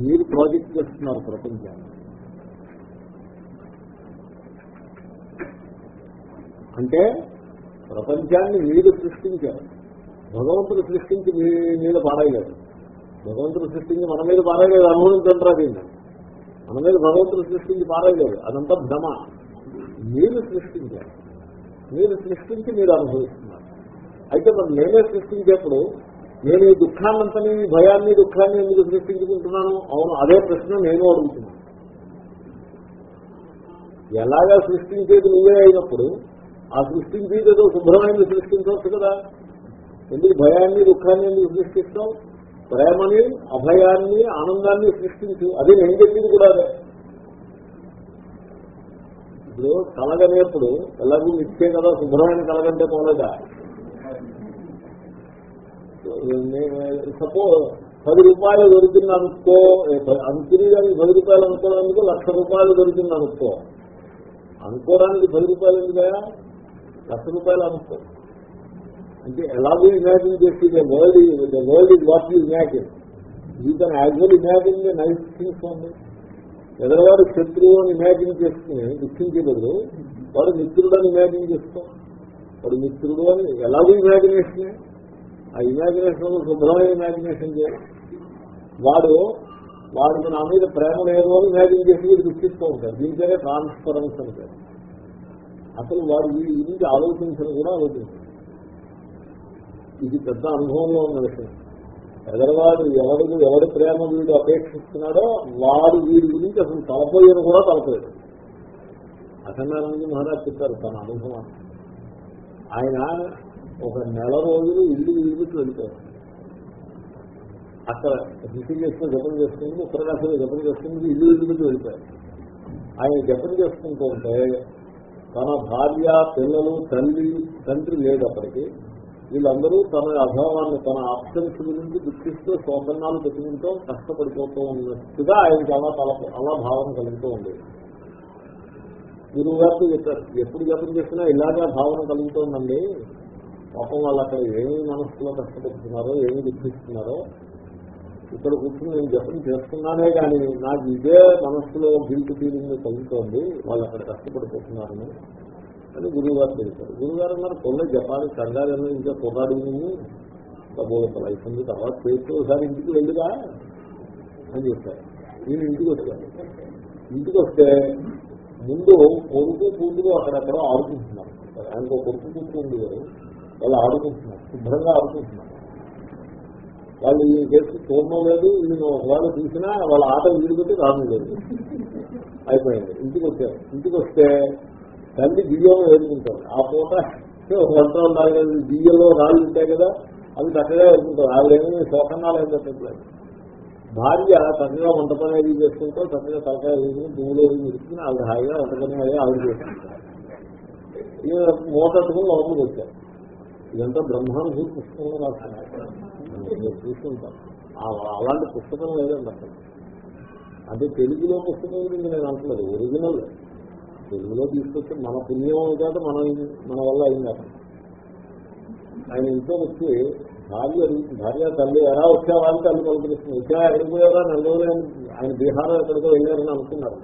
మీరు ప్రాజెక్ట్ చేస్తున్నారు ప్రపంచాన్ని అంటే ప్రపంచాన్ని మీరు సృష్టించారు భగవంతుడు సృష్టించి మీ మీద పారాయలేదు భగవంతుడు సృష్టించి మన మీద పారాయలేదు అనుభవించంటారా దీన్ని మన మీద భగవంతుడు సృష్టించి మారలేదు అదంతా భ్రమ. మీరు సృష్టించారు. మీరు సృష్టించి మీరు అనుభవిస్తున్నారు. అయితే మరి నేనే సృష్టించేప్పుడు నేను ఈ దుఃఖాన్నంతని భయాన్ని దుఃఖాన్ని ఎందుకు సృష్టించుకుంటున్నాను? అవును అదే ప్రశ్న నేను అడుగుతున్నాను. ఎలాగా సృష్టించేది నువ్వే అయినప్పుడు ఆ సృష్టించేది ఏదో శుభ్రమైన సృష్టించవచ్చు కదా. ఎందుకు భయాన్ని దుఃఖాన్ని ఎందుకు సృష్టిస్తావు? ప్రేమని అభయాన్ని ఆనందాన్ని సృష్టించు. అది నేను చెప్పింది కూడా అదే. ఇప్పుడు కలగనేప్పుడు ఎలాగూ నిత్యే కదా శుభ్రమైన కలగంటే పోలేదా? సపోజ్ పది రూపాయలు దొరికింది అనుకో అనుకుని పది రూపాయలు అనుకోవడానికి లక్ష రూపాయలు దొరికింది అనుకో. అనుకోవడానికి పది రూపాయలు ఎందుకయా లక్ష రూపాయలు అనుకో. అంటే ఎలాగో ఇమాజిన్ చేసి the world the world is what you imagine you can actual imagine the nice things ఉంది ఎదరవాడు శత్రువు అని ఇమాజిన్ చేసుకుని దుఃఖించే వాడు మిత్రుడు అని ఇమాజిన్ చేస్తాం వాడు మిత్రుడు అని ఎలాగో ఇమాజినేషన్ ఆ ఇమాజినేషన్ శుభ్రమైన ఇమాజినేషన్ చేయాలి వాడు వాడికి నా మీద ప్రేమ లేదు అని ఇమాజిన్ చేసి వీడు దుఃఖిస్తూ ఉంటారు దీనికనే ట్రాన్స్ఫరెన్స్ అంటారు. అసలు వాడు వీడి గురించి ఆలోచించడం కూడా ఆలోచించారు ఇది పెద్ద అనుభవంలో ఉన్న విషయం. ఎదరవాడు ఎవరికి ఎవరి ప్రేమ వీడు అపేక్షిస్తున్నాడో వాడు వీడి గురించి అసలు తలపోయేది కూడా తలపోయాడు అఖండానంద మహారాజ్ చెప్పారు తన అనుభవాన్ని ఆయన ఒక నెల రోజులు ఇల్లు ఇల్లుకి వెళ్ళిపోయారు. అక్కడ ఋషికేశ్లో జపం చేసుకుంది ఉత్తరకాశలో జపం చేసుకుంది ఇల్లు ఇల్లుకి వెళ్ళిపోయారు. ఆయన జపం చేసుకుంటూ ఉంటే తన భార్య పిల్లలు తల్లి తండ్రి లేదు అప్పటికి వీళ్ళందరూ తన అభావాన్ని తన ఆప్షన్స్ గురించి దుఃఖిస్తూ శోభనాలు పెట్టుకుంటూ కష్టపడిపోతూ ఉన్నట్టుగా ఆయనకి అలా అలా భావన కలుగుతూ ఉండేది. గురువు గారితో చెప్పారు ఎప్పుడు జపం చేసినా ఇలాగే భావన కలుగుతోందండి పాపం వాళ్ళు అక్కడ ఏమి మనస్సులో కష్టపడుతున్నారో ఏమి దుఃఖిస్తున్నారో ఇక్కడ కూర్చుని నేను జపం చేస్తున్నానే కానీ నాకు ఇదే మనస్సులో గిల్ట్ ఫీలింగ్ కలుగుతోంది. వాళ్ళు అక్కడ కష్టపడిపోతున్నారని అని గురువు గారు తెలిపారు. గురువు గారు అన్నారు పొల్ల జపాలి కంగారు ఇంకా కొన్నాడు బోధ లైఫ్ ఉంది తర్వాత చేస్తూ ఒకసారి ఇంటికి వెళ్ళిగా అని చెప్పారు. నేను ఇంటికి వచ్చాను ఇంటికి వస్తే ముందు కొడుకు కూతురు అక్కడక్కడ ఆడుకుంటున్నారు. ఆయనకు కొడుకు కూతురు ఉంది వాళ్ళు ఆడుకుంటున్నారు శుభ్రంగా ఆడుకుంటున్నారు. వాళ్ళు ఈ చేసి చూడడం లేదు ఈయన ఒకవేళ చూసినా వాళ్ళ ఆట వీడిపెట్టి రాను లేదు అయిపోయింది. ఇంటికి వచ్చారు. ఇంటికి వస్తే తల్లి బియ్యం వేసుకుంటారు. ఆ పూట వంట ఉండాలి కదా బియ్యంలో రాళ్ళు ఉంటాయి కదా అవి చక్కగా వేసుకుంటారు. ఆవిడేమీ శోకన్నాలు ఏం పెట్టట్లేదు. భార్య చక్కగా వంట పని అది చేసుకుంటూ చక్కగా తలకాయ వేసుకుని దుమ్ములో విడుచుకుని ఆవిడ హాయిగా వంటకని అదే ఆవిడ చేసుకుంటారు. ఈయన మోటట్టుకుని లోపలికి వచ్చారు. ఇదంతా బ్రహ్మానుభూతి పుస్తకంలో రాస్తున్నారు చూసుకుంటాం అలాంటి పుస్తకం లేదండి అసలు. అంటే తెలుగులో పుస్తకం గురించి నేను అంటలేదు ఒరిజినల్. తెలుగులో తీసుకొచ్చి మన పుణ్యం కాదు మన మన వల్ల అయింది ఆయన ఇంట్లో వచ్చి భార్య భార్య తల్లి ఎలా వచ్చావా అని తల్లి పలుకరిస్తుంది. వచ్చా ఎక్కడికి పోయారా నెల ఆయన బీహార్ ఎక్కడికో వెళ్ళారని అనుకున్నారు.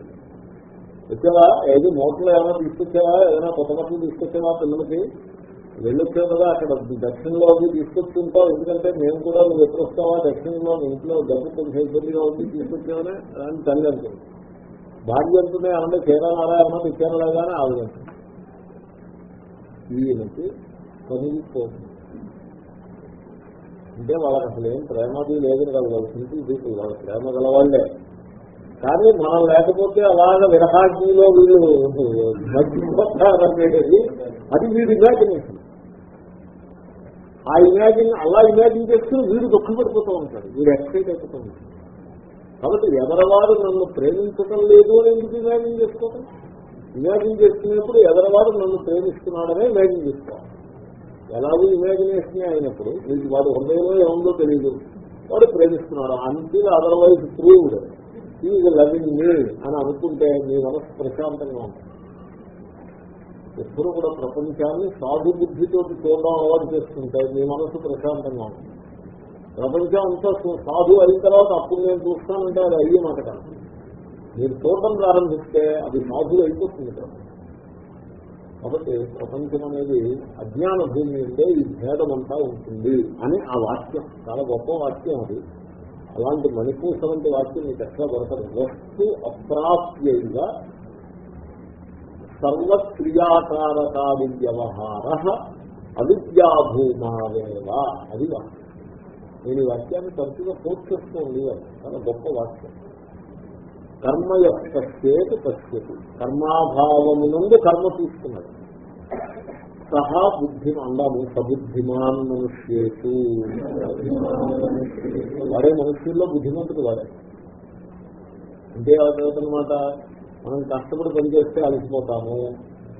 వచ్చావా? ఏది మోటలో ఏమైనా తీసుకొచ్చావా? ఏదైనా కొత్త బట్టలు తీసుకొచ్చావా పిల్లలకి? వెళ్ళొచ్చావు కదా అక్కడ దక్షిణలో అది తీసుకొచ్చుంటావు. ఎందుకంటే మేము కూడా నువ్వు ఎప్పుడు వస్తావా? దక్షిణలో ఇంట్లో డబ్బు కొంచెం ఇబ్బందిగా ఉంది తీసుకొచ్చామని అని తల్లి అనుకుంటుంది భార్య అంటుంది ఏమన్నా చీరాలా ఏమన్నా తెచ్చారా లేదా అని ఆవిడ. అంటుంది ఈయనకి కనిగిపోతుంది అంటే వాళ్ళకి అసలు ఏం ప్రేమది లేదని కాదు వాళ్ళ సింపుల్ పీపుల్ వాళ్ళ ప్రేమ గలవాళ్ళే కానీ మనం లేకపోతే అలాగ విరహాగ్నిలో వీళ్ళు మధ్యపోతారనేది అది వీడి ఇమాజినేషన్ ఆ ఇమాజిన్ అలా ఇమాజిన్ చేస్తూ వీడు దుఃఖపడిపోతూ ఉంటాడు. వీడు ఎక్సైట్ అయిపోతూ ఉంటాడు. కాబట్టి ఎదరవాడు నన్ను ప్రేమించడం లేదు అని ఎందుకు ఇమాజిన్ చేసుకోవటం ఇమాజిన్ చేసుకునేప్పుడు ఎదరవాడు నన్ను ప్రేమిస్తున్నాడనే ఇమాజిన్ చేసుకోవాలి. ఎలాగో ఇమాజినేషన్ అయినప్పుడు మీకు వాడు హృదయంలో ఏముందో తెలియదు వాడు ప్రేమిస్తున్నాడు. అంతే otherwise proved is loving me అని అనుకుంటే మీ మనసు ప్రశాంతంగా ఉంటుంది. ఎప్పుడు కూడా ప్రపంచాన్ని సాధు బుద్ధితో చూడడం అలవాటు చేసుకుంటే మీ మనసు ప్రశాంతంగా ఉంటుంది. ప్రపంచం అంతా సాధు అయిన తర్వాత అప్పుడు నేను చూస్తానంటే అది అయ్యే మాట కాదు. మీరు చూడటం ప్రారంభిస్తే అది సాధువు అయిపోతుంది కాబట్టి ప్రపంచం అనేది అజ్ఞాన భూమి అంటే ఈ భేదం అంతా ఉంటుంది అని ఆ వాక్యం. చాలా గొప్ప వాక్యం అది. అలాంటి మణిపూస వంటి వాక్యం మీకు ఎట్లా దొరకదు. వస్తు అప్రాప్యంగా సర్వక్రియాకారకాది వ్యవహార అవిద్యాభూమావేవ. అది వాక్యం. నేను ఈ వాక్యాన్ని తరచుగా పోస్ట్ చేస్తూ చాలా గొప్ప వాక్యం. కర్మ యొక్క చేత పశ్యతి. కర్మాభావము నుండి కర్మ తీసుకున్నాడు. సహా బుద్ధి అందాము సబుద్ధిమాన్ మనుష్యేతు. వాడే మనుష్యుల్లో బుద్ధిమంతుడు వాడే. అంటే అనమాట మనం కష్టపడి పనిచేస్తే అలసిపోతాము.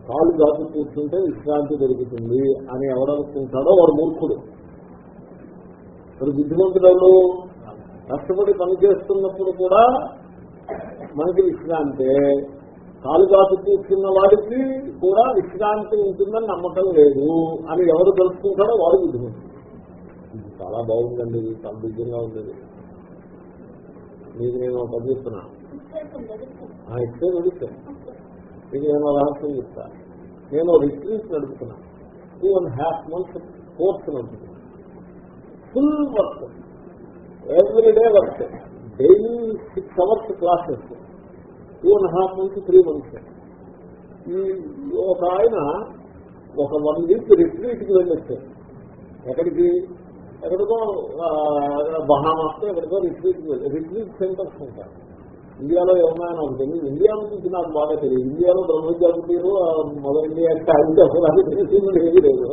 కాలు గాజు కూర్చుంటే విశ్రాంతి దొరుకుతుంది అని ఎవడనుకుంటాడో వాడు మూర్ఖుడు. మరి బుద్ధిమంతుడు కష్టపడి పనిచేస్తున్నప్పుడు కూడా మనకి విశ్రాంతి. కాలు కాసు కూర్చున్న వాడికి కూడా విశ్రాంతి ఉంటుందని నమ్మకం లేదు అని ఎవరు తెలుసుకుంటారో వాడు బుద్ధిమంతుడు. ఇది చాలా బాగుందండి ఇది చాలా ఉండేది. మీకు నేను ఒక చెప్తున్నా. ఇస్తే నడుస్తాను మీకు నేను రహస్యం చెప్తా. నేను retreat నడుపుతున్నా. Two and half months course నడుపుతున్నాను full work. Everyday work daily six hours classes two and half months three months ఈ ఒక ఆయన ఒక వన్ వీక్ రిట్రీట్కి వెళ్ళొచ్చారు ఎక్కడికి? ఎక్కడికో బహామాస్తో ఎక్కడికో రిట్రీట్ రిట్రీట్ సెంటర్స్ ఉంటారు ఇండియాలో ఏమన్నా ఉంటుంది ఇండియా నుంచి నాకు బాగా తెలియదు. ఇండియాలో బ్రహ్మజాపతిలు మొదటి ఇండియా అంటే అది అసలు అది తెలిసింది లేదు.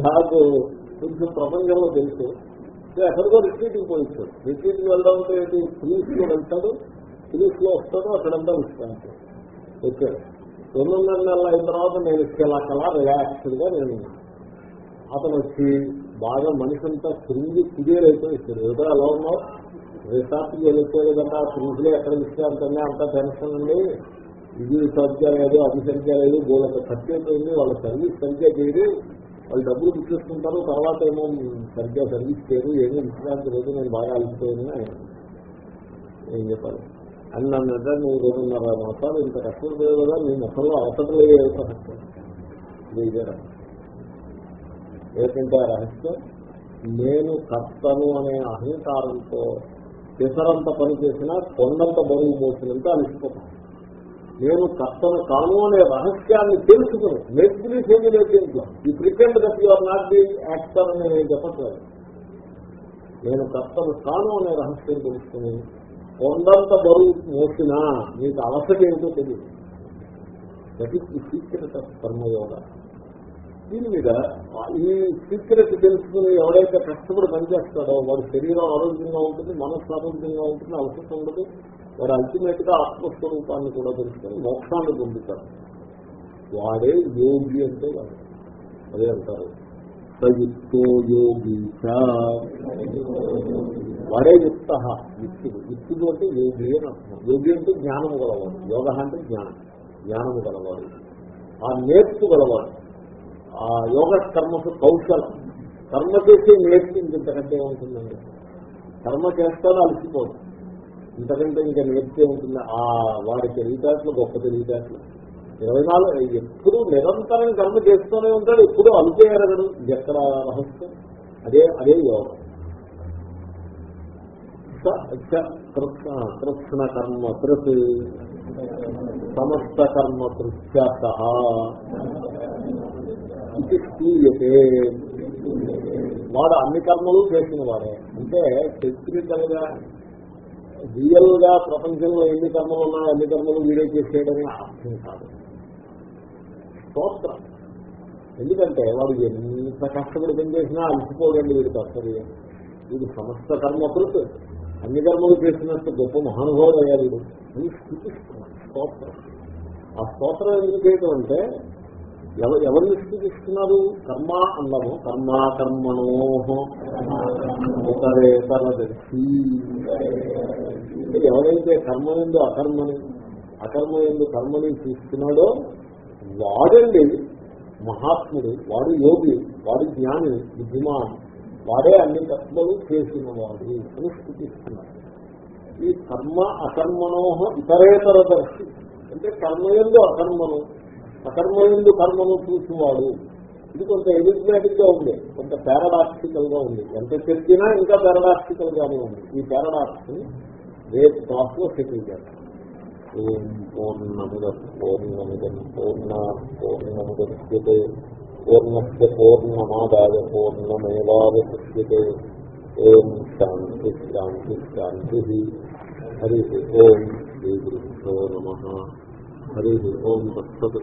నాకు కొంచెం ప్రపంచంలో తెలుసు ఎక్కడికో రిట్రీట్కి పోయిస్తాడు రిట్రీట్కి వెళ్ళడం అంటే పులీస్లో వెళ్తాడు పులీస్లో వస్తాడు అక్కడంతా విశ్రాంతి. వచ్చాడు రెండున్నర నెలలు అయిన తర్వాత నేను ఇచ్చేలా కలా రిలాక్స్డ్గా నేను అతను వచ్చి బాగా మనిషి అంతా తిరిగి క్లియర్ అయిపోయి ఏదో ఎలా ఉన్నావు? రిసార్ట్కి వెళ్ళిపోయే కదా పురుషులు ఎక్కడ విశ్రాంతంగా అంతా టెన్షన్ ఉంది. ఇది సరిగ్గా లేదు అది సరిగ్గా లేదు వాళ్ళకి ఖర్చు అయిపోయింది వాళ్ళ సర్వీస్ సరిగ్గా చేయదు వాళ్ళు డబ్బులు తీసుకుంటారు తర్వాత ఏమో సరిగ్గా సర్వీస్ చేయరు ఏమీ విశ్రాంతి లేదు నేను బాగా అలిసిపోయింది ఆయన ఏం చెప్పాలి అని నన్ను అంటే నువ్వు రెండున్నర మాసాలు ఇంత కష్టపడలేదు కదా నీ మొత్తంలో అవసరం లేదు రహస్యం ఇదే ఏంటంటే ఆ రహస్యం నేను కర్తను అనే అహంకారంతో ఇతరంత పని చేసినా కొండంత బరువు మోసినంత అలసిపోతాను. నేను కర్తను కాను అనే రహస్యాన్ని తెలుసుకుని నెగ్లీ చేంజ్ లేదు ఈ pretend that your not the actor అని నేను చెప్పట్లేదు. నేను కర్తను కాను అనే రహస్యం తెలుసుకుని కొండంత బరువు మోసినా నీకు అవసరం ఏమిటో తెలియదు. That is the secret of karmayoga దీని మీద ఈ సీక్రెట్ తెలుసుకుని ఎవడైతే కష్టపడి పనిచేస్తాడో వాడి శరీరం ఆరోగ్యంగా ఉంటుంది మనస్సు ఆరోగ్యంగా ఉంటుంది అవసరం ఉండదు. వారు అల్టిమేట్గా ఆత్మస్వరూపాన్ని కూడా తెలుసుకుని మోక్షాన్ని పొందుతారు. వాడే యోగి అంటే అదే అంటారు. సయుక్తో యోగి వాడే యుక్త యుక్తుడు. యుక్తుడు అంటే యోగి అని అర్థం. యోగి అంటే జ్ఞానము గలవాడు. యోగ అంటే జ్ఞానం. జ్ఞానము గలవాడు. ఆ నేర్పు గలవాడు. ఆ యోగ కర్మకు కౌశలం. కర్మ చేసే నేర్పు ఇంతకంటే ఉంటుందండి కర్మ చేస్తాడు అలసిపోదు ఇంతకంటే ఇంకా నేర్పే ఉంటుంది? ఆ వాడి తెలివితేటలు గొప్ప తెలివితేటలు ఇరవై నాలుగు ఎప్పుడు నిరంతరం కర్మ చేస్తూనే ఉంటాడు ఎప్పుడు అలుపేయరగడు ఎక్కడ రహస్యం? అదే అదే యోగం. కృష్ణ కర్మ కృత్ సమస్త కర్మ కృత్యాత ఇది స్థూయతే వాడు అన్ని కర్మలు చేసిన వాడే. అంటే టెక్నికల్గా రియల్గా ప్రపంచంలో ఎన్ని కర్మలు ఉన్నాయో అన్ని కర్మలు వీడే చేసేయడమే అర్థం కాదు. స్తోత్రం. ఎందుకంటే వాడు ఎంత కష్టపడి పనిచేసినా అలసిపోడండి వీడి కర్తవ్యం వీడు సమస్త కర్మకృత్ అన్ని కర్మలు చేసినట్టు గొప్ప మహానుభావుడు అయ్యారు వీడు. అని స్థితిస్తున్నాడు. స్తోత్రం. ఆ స్తోత్రం ఎందుకు చేయటం అంటే ఎవరిని స్థితిస్తున్నారు కర్మ అన్నము. కర్మ కర్మణో. ఇతరేతరదర్శి అంటే ఎవరైతే కర్మ ఎందు అకర్మని అకర్మ ఎందు కర్మని చూస్తున్నాడో వాడండి. మహాత్ముడు వాడు యోగి వాడు జ్ఞాని బుద్ధిమాన్ వాడే అన్ని కర్మలు చేసిన వాడు అని స్థితిస్తున్నాడు ఈ కర్మ అకర్మణోహ ఇతరేతర దర్శి. అంటే కర్మయందు అకర్మను అకర్మయందు కర్మను చూసినవాడు ఇది కొంత ఎలిజ్మాటిక్గా ఉంది కొంత పారాడాక్సికల్గా ఉంది. ఎంత చెప్పినా ఇంకా పారాడాక్సికల్ గానే ఉంది. ఈ పారాడాక్స్ రేపు క్లాస్లో సెటిల్ చేస్తాం ఓం పూర్ణముద పూర్ణముదం పూర్ణ పూర్ణముద్యతే పూర్ణస్ పూర్ణమాదాయ పూర్ణమేవాశిష్యతే ఓం శాంతి శాంతి శాంతి. హరి ఓం శ్రీ గురుభ్యో నమ. హరి ఓం తత్సత్